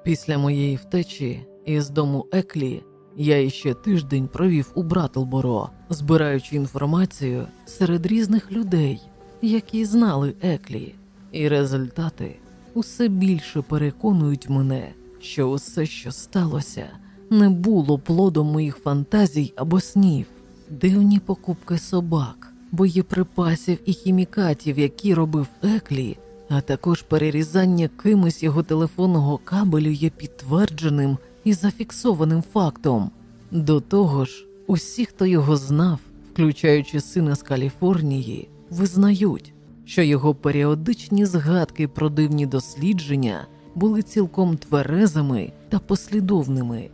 Після моєї втечі із дому Еклі я іще тиждень провів у Братлборо, збираючи інформацію серед різних людей, які знали Еклі, і результати усе більше переконують мене, що усе, що сталося, не було плодом моїх фантазій або снів, дивні покупки собак, боєприпасів і хімікатів, які робив Еклі, а також перерізання кимось його телефонного кабелю є підтвердженим і зафіксованим фактом. До того ж, усі, хто його знав, включаючи сина з Каліфорнії, визнають, що його періодичні згадки про дивні дослідження були цілком тверезими та послідовними.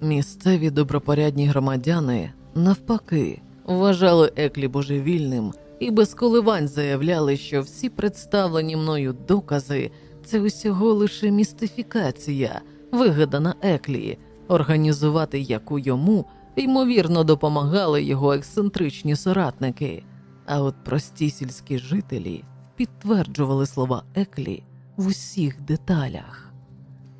Місцеві добропорядні громадяни, навпаки, вважали Еклі божевільним і без коливань заявляли, що всі представлені мною докази це усього лише містифікація, вигадана Еклі, організувати яку йому ймовірно допомагали його ексцентричні соратники. А от прості сільські жителі підтверджували слова Еклі в усіх деталях.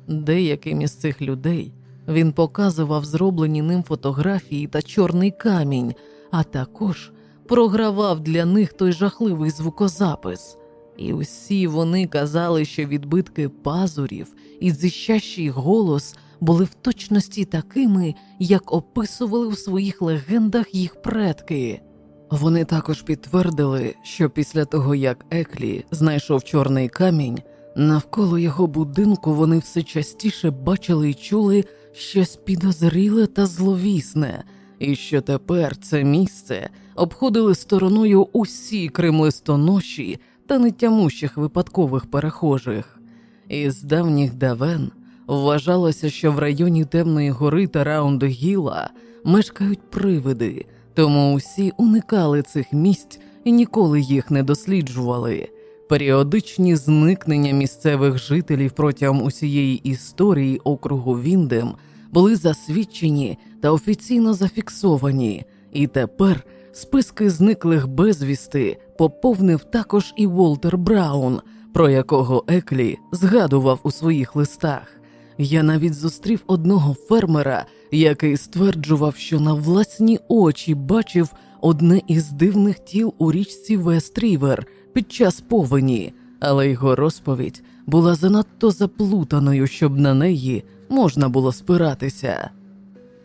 Деяким із цих людей він показував зроблені ним фотографії та чорний камінь, а також програвав для них той жахливий звукозапис. І усі вони казали, що відбитки пазурів і зищащий голос були в точності такими, як описували в своїх легендах їх предки. Вони також підтвердили, що після того, як Еклі знайшов чорний камінь, навколо його будинку вони все частіше бачили і чули щось підозріле та зловісне, і що тепер це місце обходили стороною усі кремлистоноші та нетямущих випадкових перехожих. Із давніх давен вважалося, що в районі Темної гори та Раунд-Гіла мешкають привиди, тому усі уникали цих місць і ніколи їх не досліджували. Періодичні зникнення місцевих жителів протягом усієї історії округу Віндем були засвідчені та офіційно зафіксовані, і тепер списки зниклих безвісти поповнив також і Волтер Браун, про якого Еклі згадував у своїх листах. Я навіть зустрів одного фермера, який стверджував, що на власні очі бачив одне із дивних тіл у річці Вестрівер під час повені, але його розповідь була занадто заплутаною, щоб на неї можна було спиратися.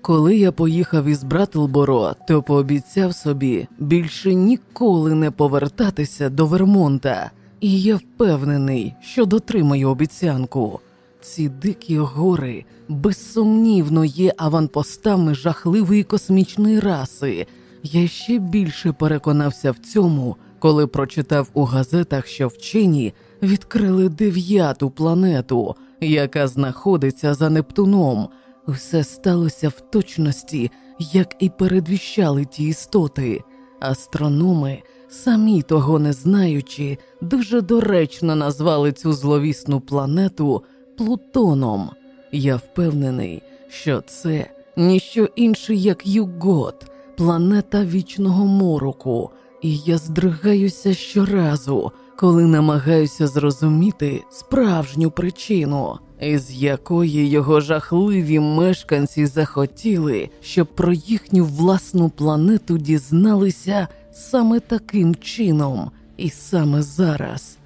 Коли я поїхав із Братлборо, то пообіцяв собі більше ніколи не повертатися до Вермонта, і я впевнений, що дотримаю обіцянку. Ці дикі гори безсумнівно є аванпостами жахливої космічної раси. Я ще більше переконався в цьому, коли прочитав у газетах, що вчені відкрили дев'яту планету, яка знаходиться за Нептуном, Усе сталося в точності, як і передвіщали ті істоти. Астрономи, самі того не знаючи, дуже доречно назвали цю зловісну планету Плутоном. Я впевнений, що це ніщо інше, як Югот, планета вічного мороку, і я здригаюся щоразу, коли намагаюся зрозуміти справжню причину, із якої його жахливі мешканці захотіли, щоб про їхню власну планету дізналися саме таким чином, і саме зараз.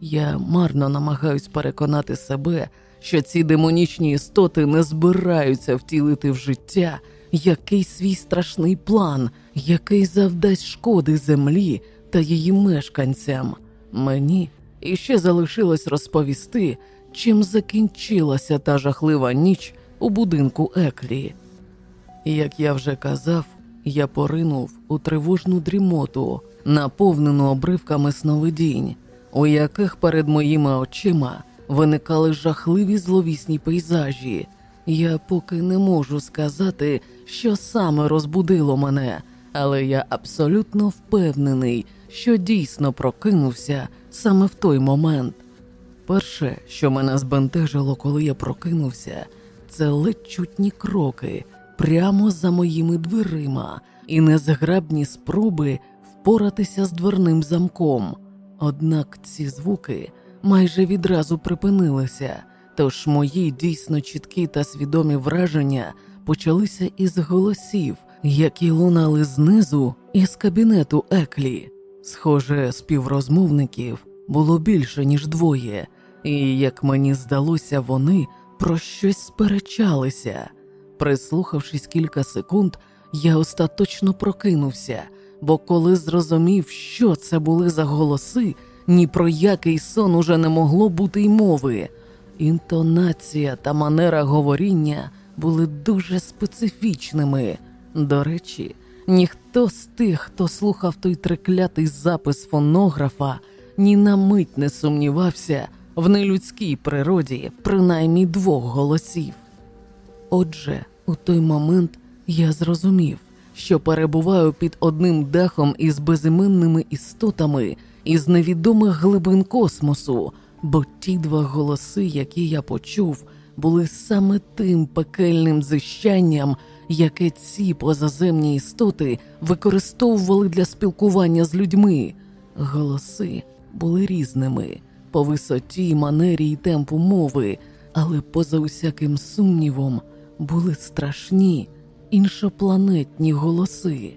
Я марно намагаюсь переконати себе, що ці демонічні істоти не збираються втілити в життя який свій страшний план, який завдасть шкоди землі та її мешканцям. Мені іще залишилось розповісти, чим закінчилася та жахлива ніч у будинку Еклі. Як я вже казав, я поринув у тривожну дрімоту, наповнену обривками сновидінь, у яких перед моїми очима виникали жахливі зловісні пейзажі. Я поки не можу сказати, що саме розбудило мене, але я абсолютно впевнений, що дійсно прокинувся саме в той момент. Перше, що мене збентежило, коли я прокинувся, це ледь чутні кроки прямо за моїми дверима і незграбні спроби впоратися з дверним замком. Однак ці звуки майже відразу припинилися, тож мої дійсно чіткі та свідомі враження почалися із голосів, які лунали знизу із кабінету Еклі. Схоже, співрозмовників було більше, ніж двоє, і, як мені здалося, вони про щось сперечалися. Прислухавшись кілька секунд, я остаточно прокинувся, бо коли зрозумів, що це були за голоси, ні про який сон уже не могло бути й мови. Інтонація та манера говоріння були дуже специфічними. До речі, ніхто з тих, хто слухав той треклятий запис фонографа, ні на мить не сумнівався в нелюдській природі принаймні двох голосів. Отже, у той момент я зрозумів, що перебуваю під одним дахом із безіменними істотами із невідомих глибин космосу, бо ті два голоси, які я почув, були саме тим пекельним зищанням, яке ці позаземні істоти використовували для спілкування з людьми. Голоси були різними по висоті, манері й темпу мови, але поза усяким сумнівом були страшні іншопланетні голоси.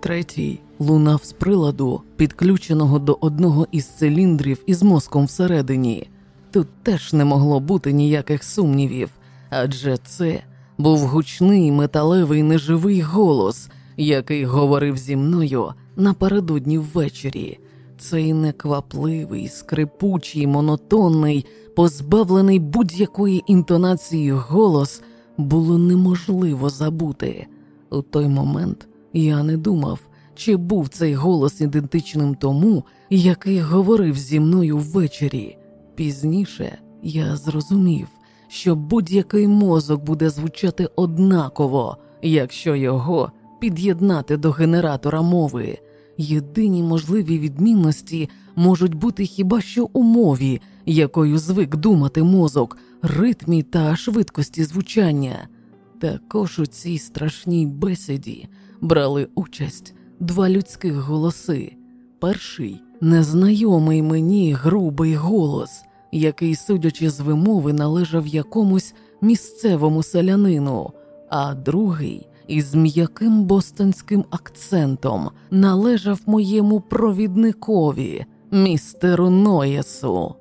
Третій лунав з приладу, підключеного до одного із циліндрів із мозком всередині. Тут теж не могло бути ніяких сумнівів, адже це був гучний металевий неживий голос, який говорив зі мною напередодні ввечері. Цей неквапливий, скрипучий, монотонний, позбавлений будь-якої інтонації голос було неможливо забути. У той момент я не думав, чи був цей голос ідентичним тому, який говорив зі мною ввечері. Пізніше я зрозумів, що будь-який мозок буде звучати однаково, якщо його під'єднати до генератора мови. Єдині можливі відмінності можуть бути хіба що у мові, якою звик думати мозок, ритмі та швидкості звучання. Також у цій страшній бесіді брали участь два людських голоси. Перший незнайомий мені грубий голос, який, судячи з вимови, належав якомусь місцевому селянину, а другий із м'яким бостонським акцентом належав моєму провідникові, містеру Ноєсу.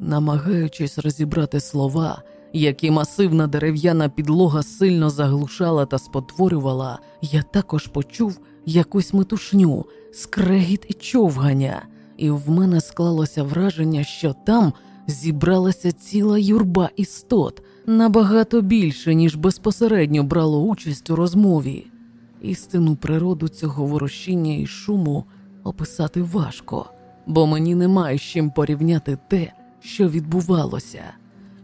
Намагаючись розібрати слова, які масивна дерев'яна підлога сильно заглушала та спотворювала, я також почув якусь метушню, скрегіт і човгання, і в мене склалося враження, що там зібралася ціла юрба істот набагато більше, ніж безпосередньо брало участь у розмові. Істинну природу цього ворощіння і шуму описати важко, бо мені немає з чим порівняти те, що відбувалося.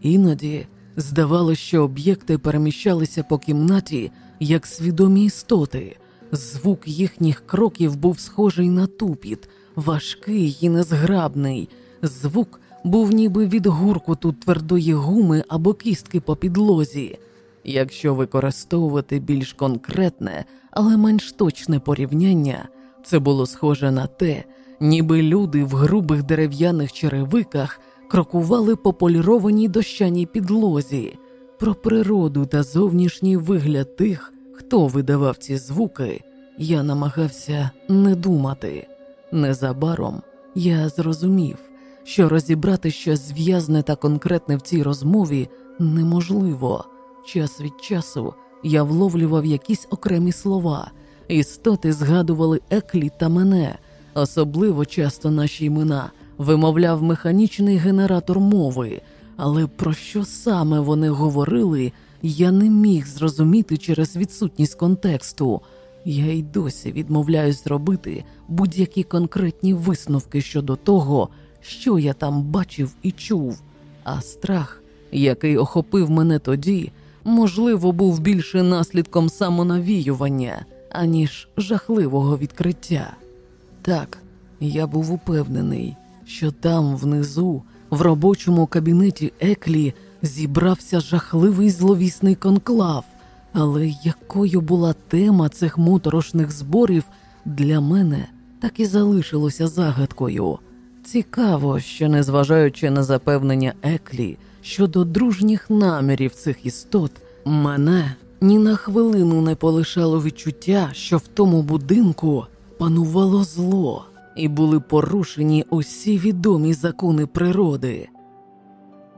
Іноді Здавалося, що об'єкти переміщалися по кімнаті як свідомі істоти. Звук їхніх кроків був схожий на тупіт, важкий і незграбний. Звук був ніби від гуркоту твердої гуми або кістки по підлозі. Якщо використовувати більш конкретне, але менш точне порівняння, це було схоже на те, ніби люди в грубих дерев'яних черевиках крокували по полірованій дощаній підлозі. Про природу та зовнішній вигляд тих, хто видавав ці звуки, я намагався не думати. Незабаром я зрозумів, що розібрати щось зв'язне та конкретне в цій розмові неможливо. Час від часу я вловлював якісь окремі слова, істоти згадували еклі та мене, особливо часто наші імена вимовляв механічний генератор мови, але про що саме вони говорили, я не міг зрозуміти через відсутність контексту. Я й досі відмовляюсь зробити будь-які конкретні висновки щодо того, що я там бачив і чув, а страх, який охопив мене тоді, можливо, був більше наслідком самонавіювання, аніж жахливого відкриття. Так, я був упевнений, що там внизу, в робочому кабінеті Еклі, зібрався жахливий зловісний конклав. Але якою була тема цих моторошних зборів для мене так і залишилося загадкою. Цікаво, що, незважаючи на запевнення Еклі щодо дружніх намірів цих істот, мене ні на хвилину не полишало відчуття, що в тому будинку панувало зло і були порушені усі відомі закони природи.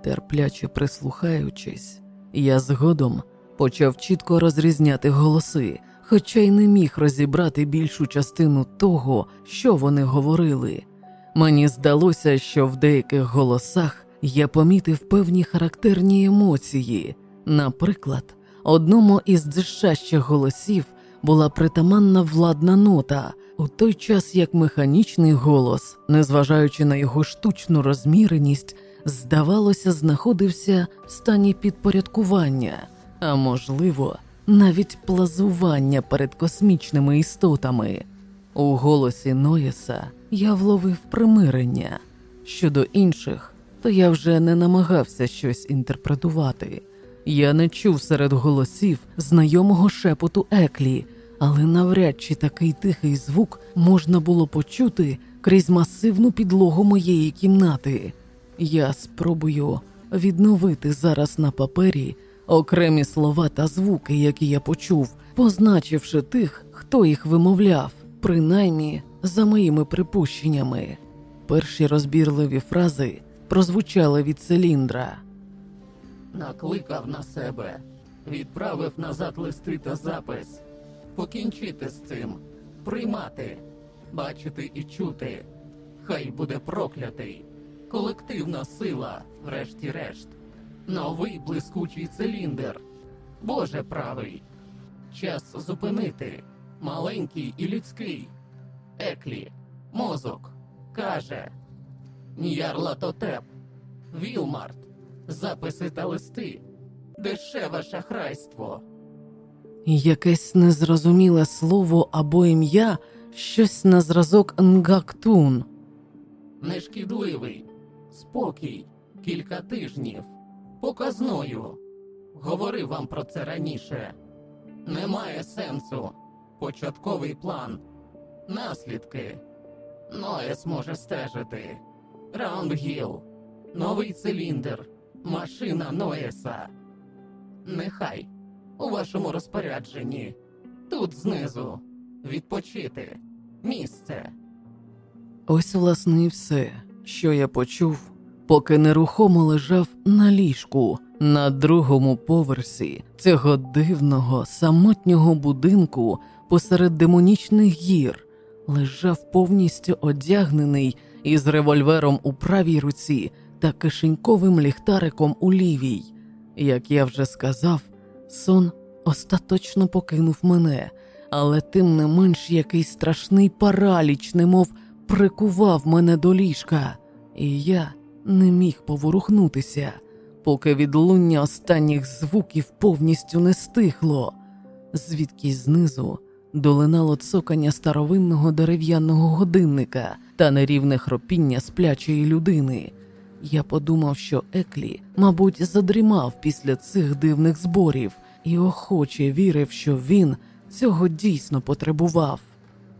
Терпляче прислухаючись, я згодом почав чітко розрізняти голоси, хоча й не міг розібрати більшу частину того, що вони говорили. Мені здалося, що в деяких голосах я помітив певні характерні емоції. Наприклад, одному із дзищащих голосів була притаманна владна нота, у той час як механічний голос, незважаючи на його штучну розміреність, здавалося, знаходився в стані підпорядкування, а можливо, навіть плазування перед космічними істотами. У голосі Ноєса я вловив примирення. Щодо інших, то я вже не намагався щось інтерпретувати. Я не чув серед голосів знайомого шепоту Еклі, але навряд чи такий тихий звук можна було почути крізь масивну підлогу моєї кімнати. Я спробую відновити зараз на папері окремі слова та звуки, які я почув, позначивши тих, хто їх вимовляв, принаймні за моїми припущеннями. Перші розбірливі фрази прозвучали від циліндра. Накликав на себе, відправив назад листи та запис. Покінчити з цим, приймати, бачити і чути. Хай буде проклятий, колективна сила, врешті-решт, новий блискучий циліндр. Боже правий. Час зупинити, маленький і людський. Еклі, мозок, каже Ніярлатотеп, Вілмарт, записи та листи, дешеве шахрайство. Якесь незрозуміле слово або ім'я, щось на зразок Нгактун. Нешкідливий, спокій, кілька тижнів, показною. Говорив вам про це раніше. Немає сенсу. Початковий план, наслідки. Ноес може стежити. Раундгіл, новий циліндр, машина Ноеса. Нехай у вашому розпорядженні. Тут знизу. Відпочити. Місце. Ось, власне, і все, що я почув, поки нерухомо лежав на ліжку на другому поверсі цього дивного самотнього будинку посеред демонічних гір, лежав повністю одягнений із револьвером у правій руці та кишеньковим ліхтариком у лівій. Як я вже сказав, сон остаточно покинув мене, але тим не менш якийсь страшний параліч, немов прикував мене до ліжка, і я не міг поворухнутися. поки відлуння останніх звуків повністю не стихло, звідки знизу долинало цокання старовинного дерев'яного годинника та нерівне хропіння сплячої людини. Я подумав, що Еклі, мабуть, задрімав після цих дивних зборів і охоче вірив, що він цього дійсно потребував.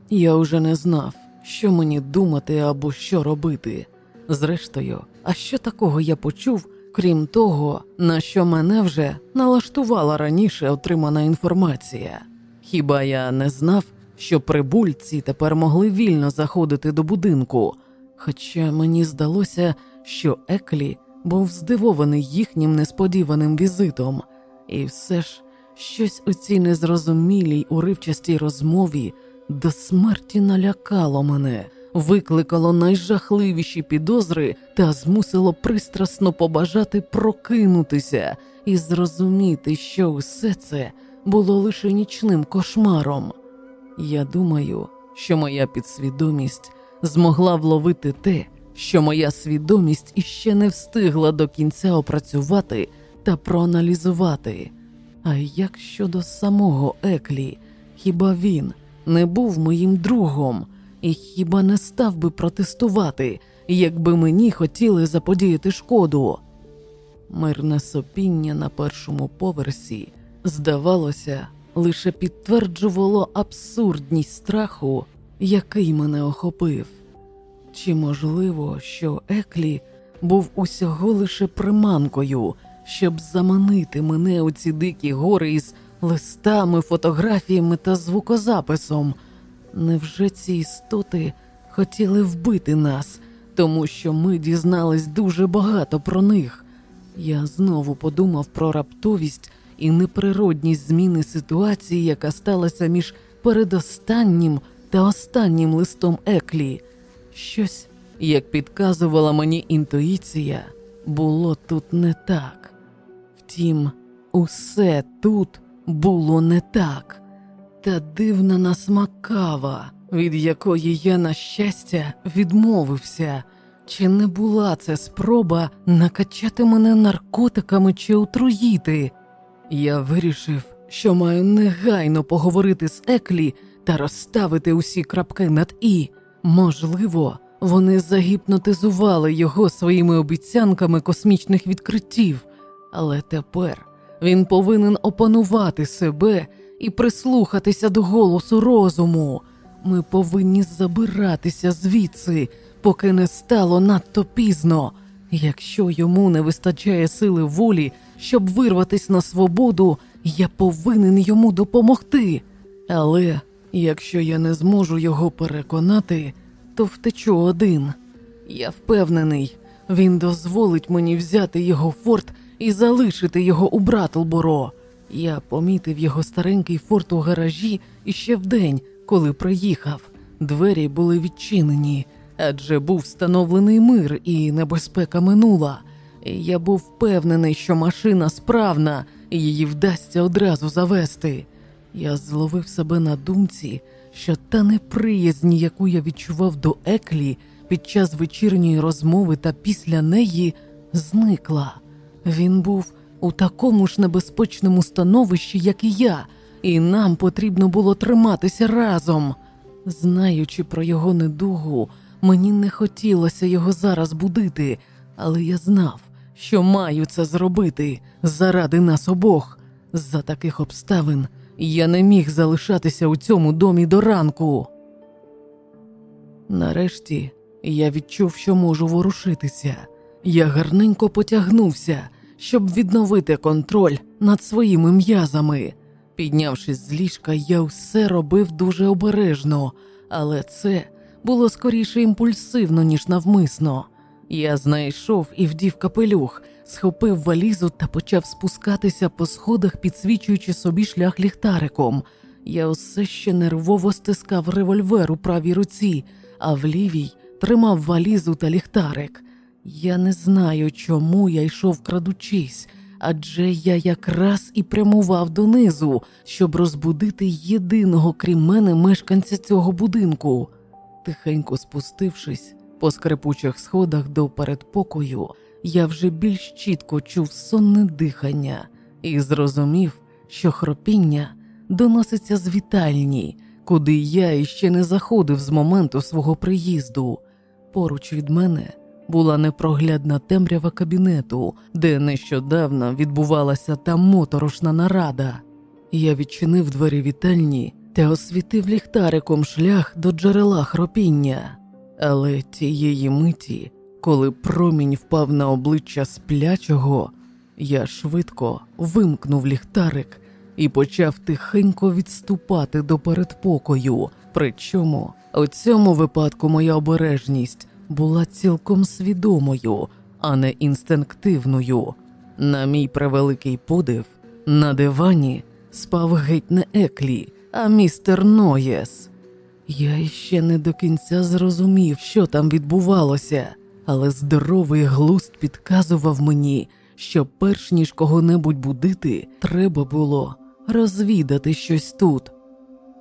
Я уже не знав, що мені думати або що робити. Зрештою, а що такого я почув, крім того, на що мене вже налаштувала раніше отримана інформація. Хіба я не знав, що прибульці тепер могли вільно заходити до будинку, хоча мені здалося, що Еклі був здивований їхнім несподіваним візитом, і все ж щось у цій незрозумілій уривчастій розмові до смерті налякало мене, викликало найжахливіші підозри та змусило пристрасно побажати прокинутися і зрозуміти, що усе це було лише нічним кошмаром. Я думаю, що моя підсвідомість змогла вловити те, що моя свідомість іще не встигла до кінця опрацювати та проаналізувати. А як щодо самого Еклі, хіба він не був моїм другом і хіба не став би протестувати, якби мені хотіли заподіяти шкоду? Мирне сопіння на першому поверсі, здавалося, лише підтверджувало абсурдність страху, який мене охопив. Чи можливо, що Еклі був усього лише приманкою, щоб заманити мене у ці дикі гори із листами, фотографіями та звукозаписом? Невже ці істоти хотіли вбити нас, тому що ми дізнались дуже багато про них? Я знову подумав про раптовість і неприродність зміни ситуації, яка сталася між передостаннім та останнім листом Еклі. Щось, як підказувала мені інтуїція, було тут не так. Втім, усе тут було не так, та дивна насмакава, від якої я, на щастя, відмовився. Чи не була це спроба накачати мене наркотиками чи отруїти? Я вирішив, що маю негайно поговорити з Еклі та розставити усі крапки над і. Можливо, вони загіпнотизували його своїми обіцянками космічних відкриттів, але тепер він повинен опанувати себе і прислухатися до голосу розуму. Ми повинні забиратися звідси, поки не стало надто пізно. Якщо йому не вистачає сили волі, щоб вирватися на свободу, я повинен йому допомогти. Але якщо я не зможу його переконати, то втечу один. Я впевнений, він дозволить мені взяти його форт і залишити його у Братлборо. Я помітив його старенький форт у гаражі іще вдень, коли приїхав. Двері були відчинені, адже був встановлений мир і небезпека минула. Я був впевнений, що машина справна і її вдасться одразу завести. Я зловив себе на думці, що та неприязнь, яку я відчував до Еклі під час вечірньої розмови та після неї, зникла. Він був у такому ж небезпечному становищі, як і я, і нам потрібно було триматися разом. Знаючи про його недугу, мені не хотілося його зараз будити, але я знав, що маю це зробити заради нас обох. За таких обставин я не міг залишатися у цьому домі до ранку. Нарешті я відчув, що можу ворушитися. Я гарненько потягнувся, щоб відновити контроль над своїми м'язами. Піднявшись з ліжка, я все робив дуже обережно, але це було скоріше імпульсивно, ніж навмисно. Я знайшов і вдів капелюх, схопив валізу та почав спускатися по сходах, підсвічуючи собі шлях ліхтариком. Я усе ще нервово стискав револьвер у правій руці, а в лівій тримав валізу та ліхтарик. Я не знаю, чому я йшов крадучись, адже я якраз і прямував донизу, щоб розбудити єдиного крім мене мешканця цього будинку. Тихенько спустившись по скрипучих сходах до передпокою, я вже більш чітко чув сонне дихання і зрозумів, що хропіння доноситься з вітальні, куди я іще не заходив з моменту свого приїзду. Поруч від мене була непроглядна темрява кабінету, де нещодавно відбувалася та моторошна нарада. Я відчинив двері вітальні та освітив ліхтариком шлях до джерела хропіння, але тієї миті, коли промінь впав на обличчя сплячого, я швидко вимкнув ліхтарик і почав тихенько відступати до передпокою. Причому у цьому випадку моя обережність була цілком свідомою, а не інстинктивною. На мій превеликий подив, на дивані спав геть не Еклі, а містер Ноєс. Я іще не до кінця зрозумів, що там відбувалося, але здоровий глуст підказував мені, що перш ніж кого-небудь будити, треба було розвідати щось тут.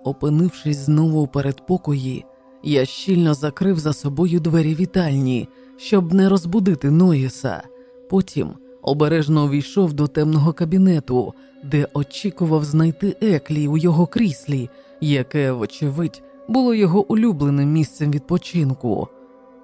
Опинившись знову у передпокої, я щільно закрив за собою двері вітальні, щоб не розбудити Ноїса. Потім обережно увійшов до темного кабінету, де очікував знайти Еклі у його кріслі, яке, вочевидь, було його улюбленим місцем відпочинку.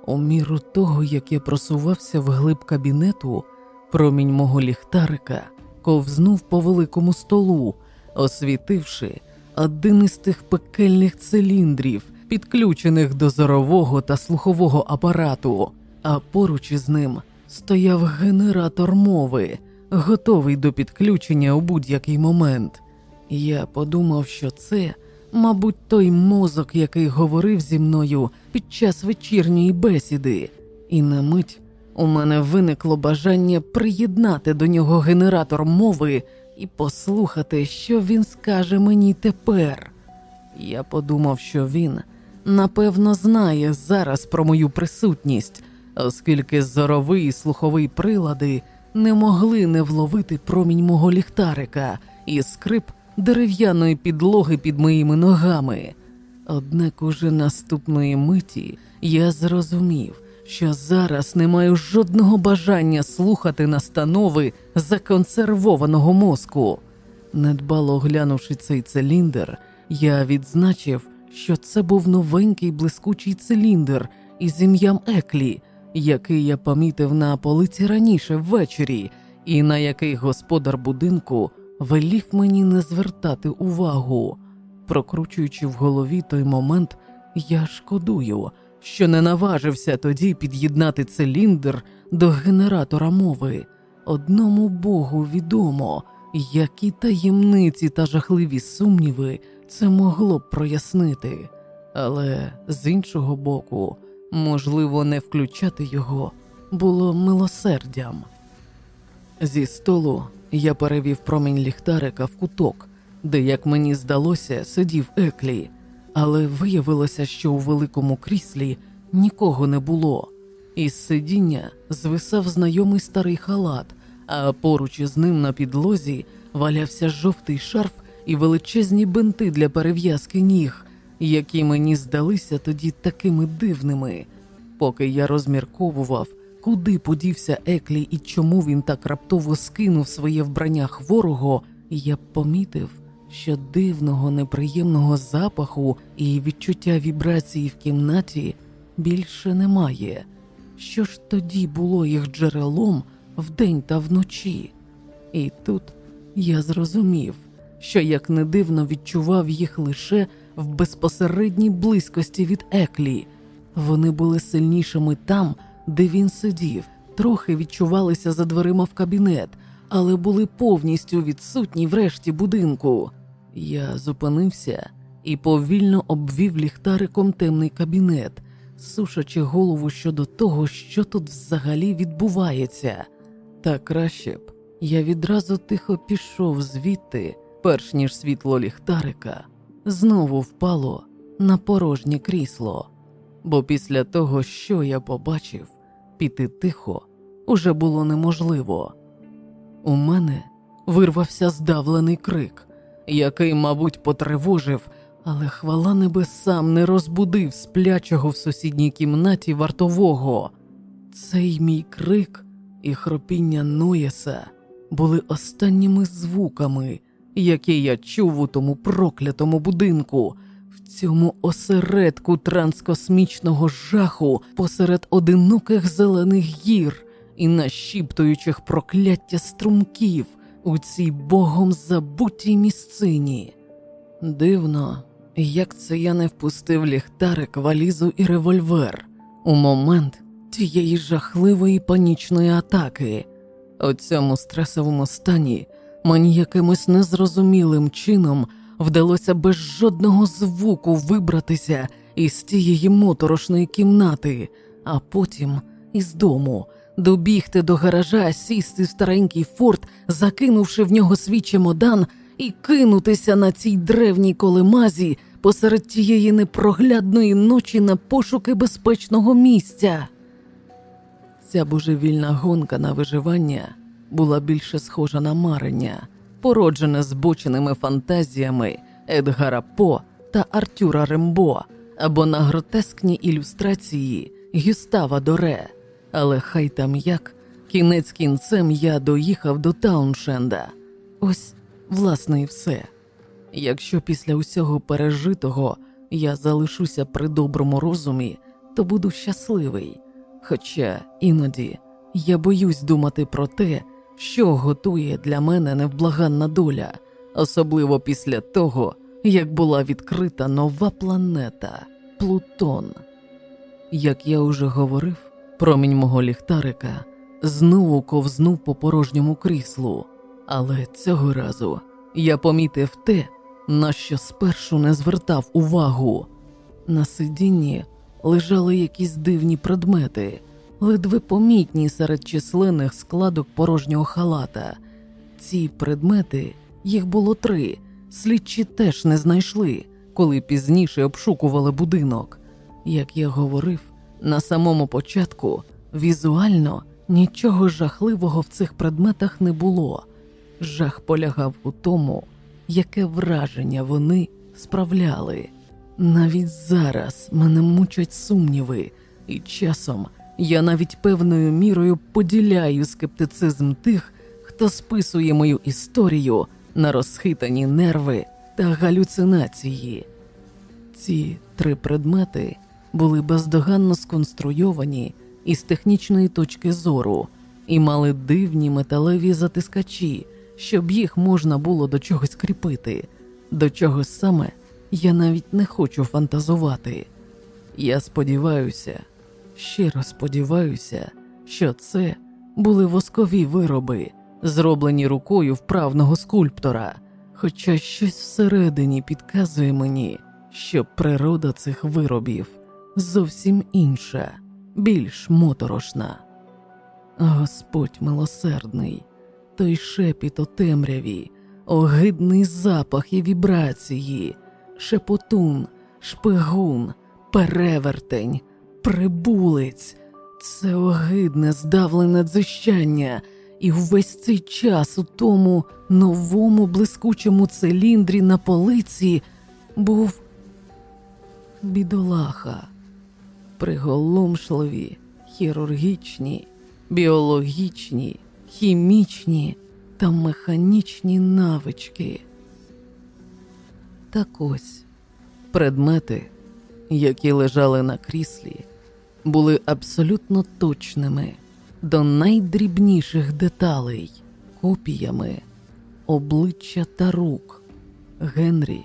У міру того, як я просувався вглиб кабінету, промінь мого ліхтарика ковзнув по великому столу, освітивши один із тих пекельних циліндрів, підключених до зорового та слухового апарату, а поруч із ним стояв генератор мови, готовий до підключення у будь-який момент. Я подумав, що це, мабуть, той мозок, який говорив зі мною під час вечірньої бесіди, і на мить у мене виникло бажання приєднати до нього генератор мови і послухати, що він скаже мені тепер. Я подумав, що він напевно знає зараз про мою присутність, оскільки зоровий і слуховий прилади не могли не вловити промінь мого ліхтарика і скрип дерев'яної підлоги під моїми ногами. Однак уже наступної миті я зрозумів, що зараз не маю жодного бажання слухати настанови законсервованого мозку. Недбало оглянувши цей циліндр, я відзначив, що це був новенький блискучий циліндр із ім'ям Еклі, який я помітив на полиці раніше ввечері, і на який господар будинку велів мені не звертати увагу. Прокручуючи в голові той момент, я шкодую, що не наважився тоді під'єднати циліндр до генератора мови. Одному Богу відомо, які таємниці та жахливі сумніви це могло б прояснити, але з іншого боку, можливо, не включати його було милосердям. Зі столу я перевів промінь ліхтарика в куток, де, як мені здалося, сидів Еклі, але виявилося, що у великому кріслі нікого не було. Із сидіння звисав знайомий старий халат, а поруч із ним на підлозі валявся жовтий шарф і величезні бинти для перев'язки ніг, які мені здалися тоді такими дивними. Поки я розмірковував, куди подівся Еклі і чому він так раптово скинув своє вбрання хворого, я помітив, що дивного неприємного запаху і відчуття вібрації в кімнаті більше немає. Що ж тоді було їх джерелом вдень та вночі? І тут я зрозумів, що як не дивно відчував їх лише в безпосередній близькості від Еклі. Вони були сильнішими там, де він сидів, трохи відчувалися за дверима в кабінет, але були повністю відсутні в решті будинку. Я зупинився і повільно обвів ліхтариком темний кабінет, сушачи голову щодо того, що тут взагалі відбувається. Та краще б я відразу тихо пішов звідти, перш ніж світло ліхтарика знову впало на порожнє крісло, бо після того, що я побачив, піти тихо уже було неможливо. У мене вирвався здавлений крик, який, мабуть, потривожив, але хвала небесам не розбудив сплячого в сусідній кімнаті вартового. Цей мій крик і хропіння Ноєса були останніми звуками, які я чув у тому проклятому будинку, в цьому осередку транскосмічного жаху посеред одиноких зелених гір і нашіптуючих прокляття струмків у цій богом забутій місцині. Дивно, як це я не впустив ліхтарик, валізу і револьвер у момент тієї жахливої панічної атаки. У цьому стресовому стані мені якимось незрозумілим чином вдалося без жодного звуку вибратися із тієї моторошної кімнати, а потім із дому добігти до гаража, сісти в старенький форт, закинувши в нього свій чемодан, і кинутися на цій древній колемазі посеред тієї непроглядної ночі на пошуки безпечного місця. Ця божевільна гонка на виживання була більше схожа на марення, породжене збоченими фантазіями Едгара По та Артюра Рембо або на гротескні ілюстрації Гюстава Доре. Але хай там як, кінець кінцем я доїхав до Тауншенда. Ось, власне, і все. Якщо після усього пережитого я залишуся при доброму розумі, то буду щасливий. Хоча іноді я боюсь думати про те, що готує для мене невблаганна доля, особливо після того, як була відкрита нова планета Плутон. Як я уже говорив, промінь мого ліхтарика знову ковзнув по порожньому кріслу, але цього разу я помітив те, на що спершу не звертав увагу. На сидінні лежали якісь дивні предмети, ледве помітні серед численних складок порожнього халата. Ці предмети, їх було три, слідчі теж не знайшли, коли пізніше обшукували будинок. Як я говорив, на самому початку візуально нічого жахливого в цих предметах не було. Жах полягав у тому, яке враження вони справляли. Навіть зараз мене мучать сумніви, і часом я навіть певною мірою поділяю скептицизм тих, хто списує мою історію на розхитані нерви та галюцинації. Ці три предмети були бездоганно сконструйовані із технічної точки зору і мали дивні металеві затискачі, щоб їх можна було до чогось кріпити, до чого саме я навіть не хочу фантазувати. Я сподіваюся, щиро сподіваюся, що це були воскові вироби, зроблені рукою вправного скульптора, хоча щось всередині підказує мені, що природа цих виробів зовсім інша, більш моторошна. Господь милосердний, той шепіт у темряві, огидний запах і вібрації, шепотун, шпигун, перевертень, прибулець, це огидне здавлене дзищання, і увесь цей час у тому новому блискучому циліндрі на полиці був бідолаха, приголомшливі, хірургічні, біологічні, хімічні та механічні навички. Так ось предмети, які лежали на кріслі, були абсолютно точними до найдрібніших деталей, копіями обличчя та рук Генрі,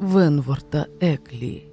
Венворта Еклі.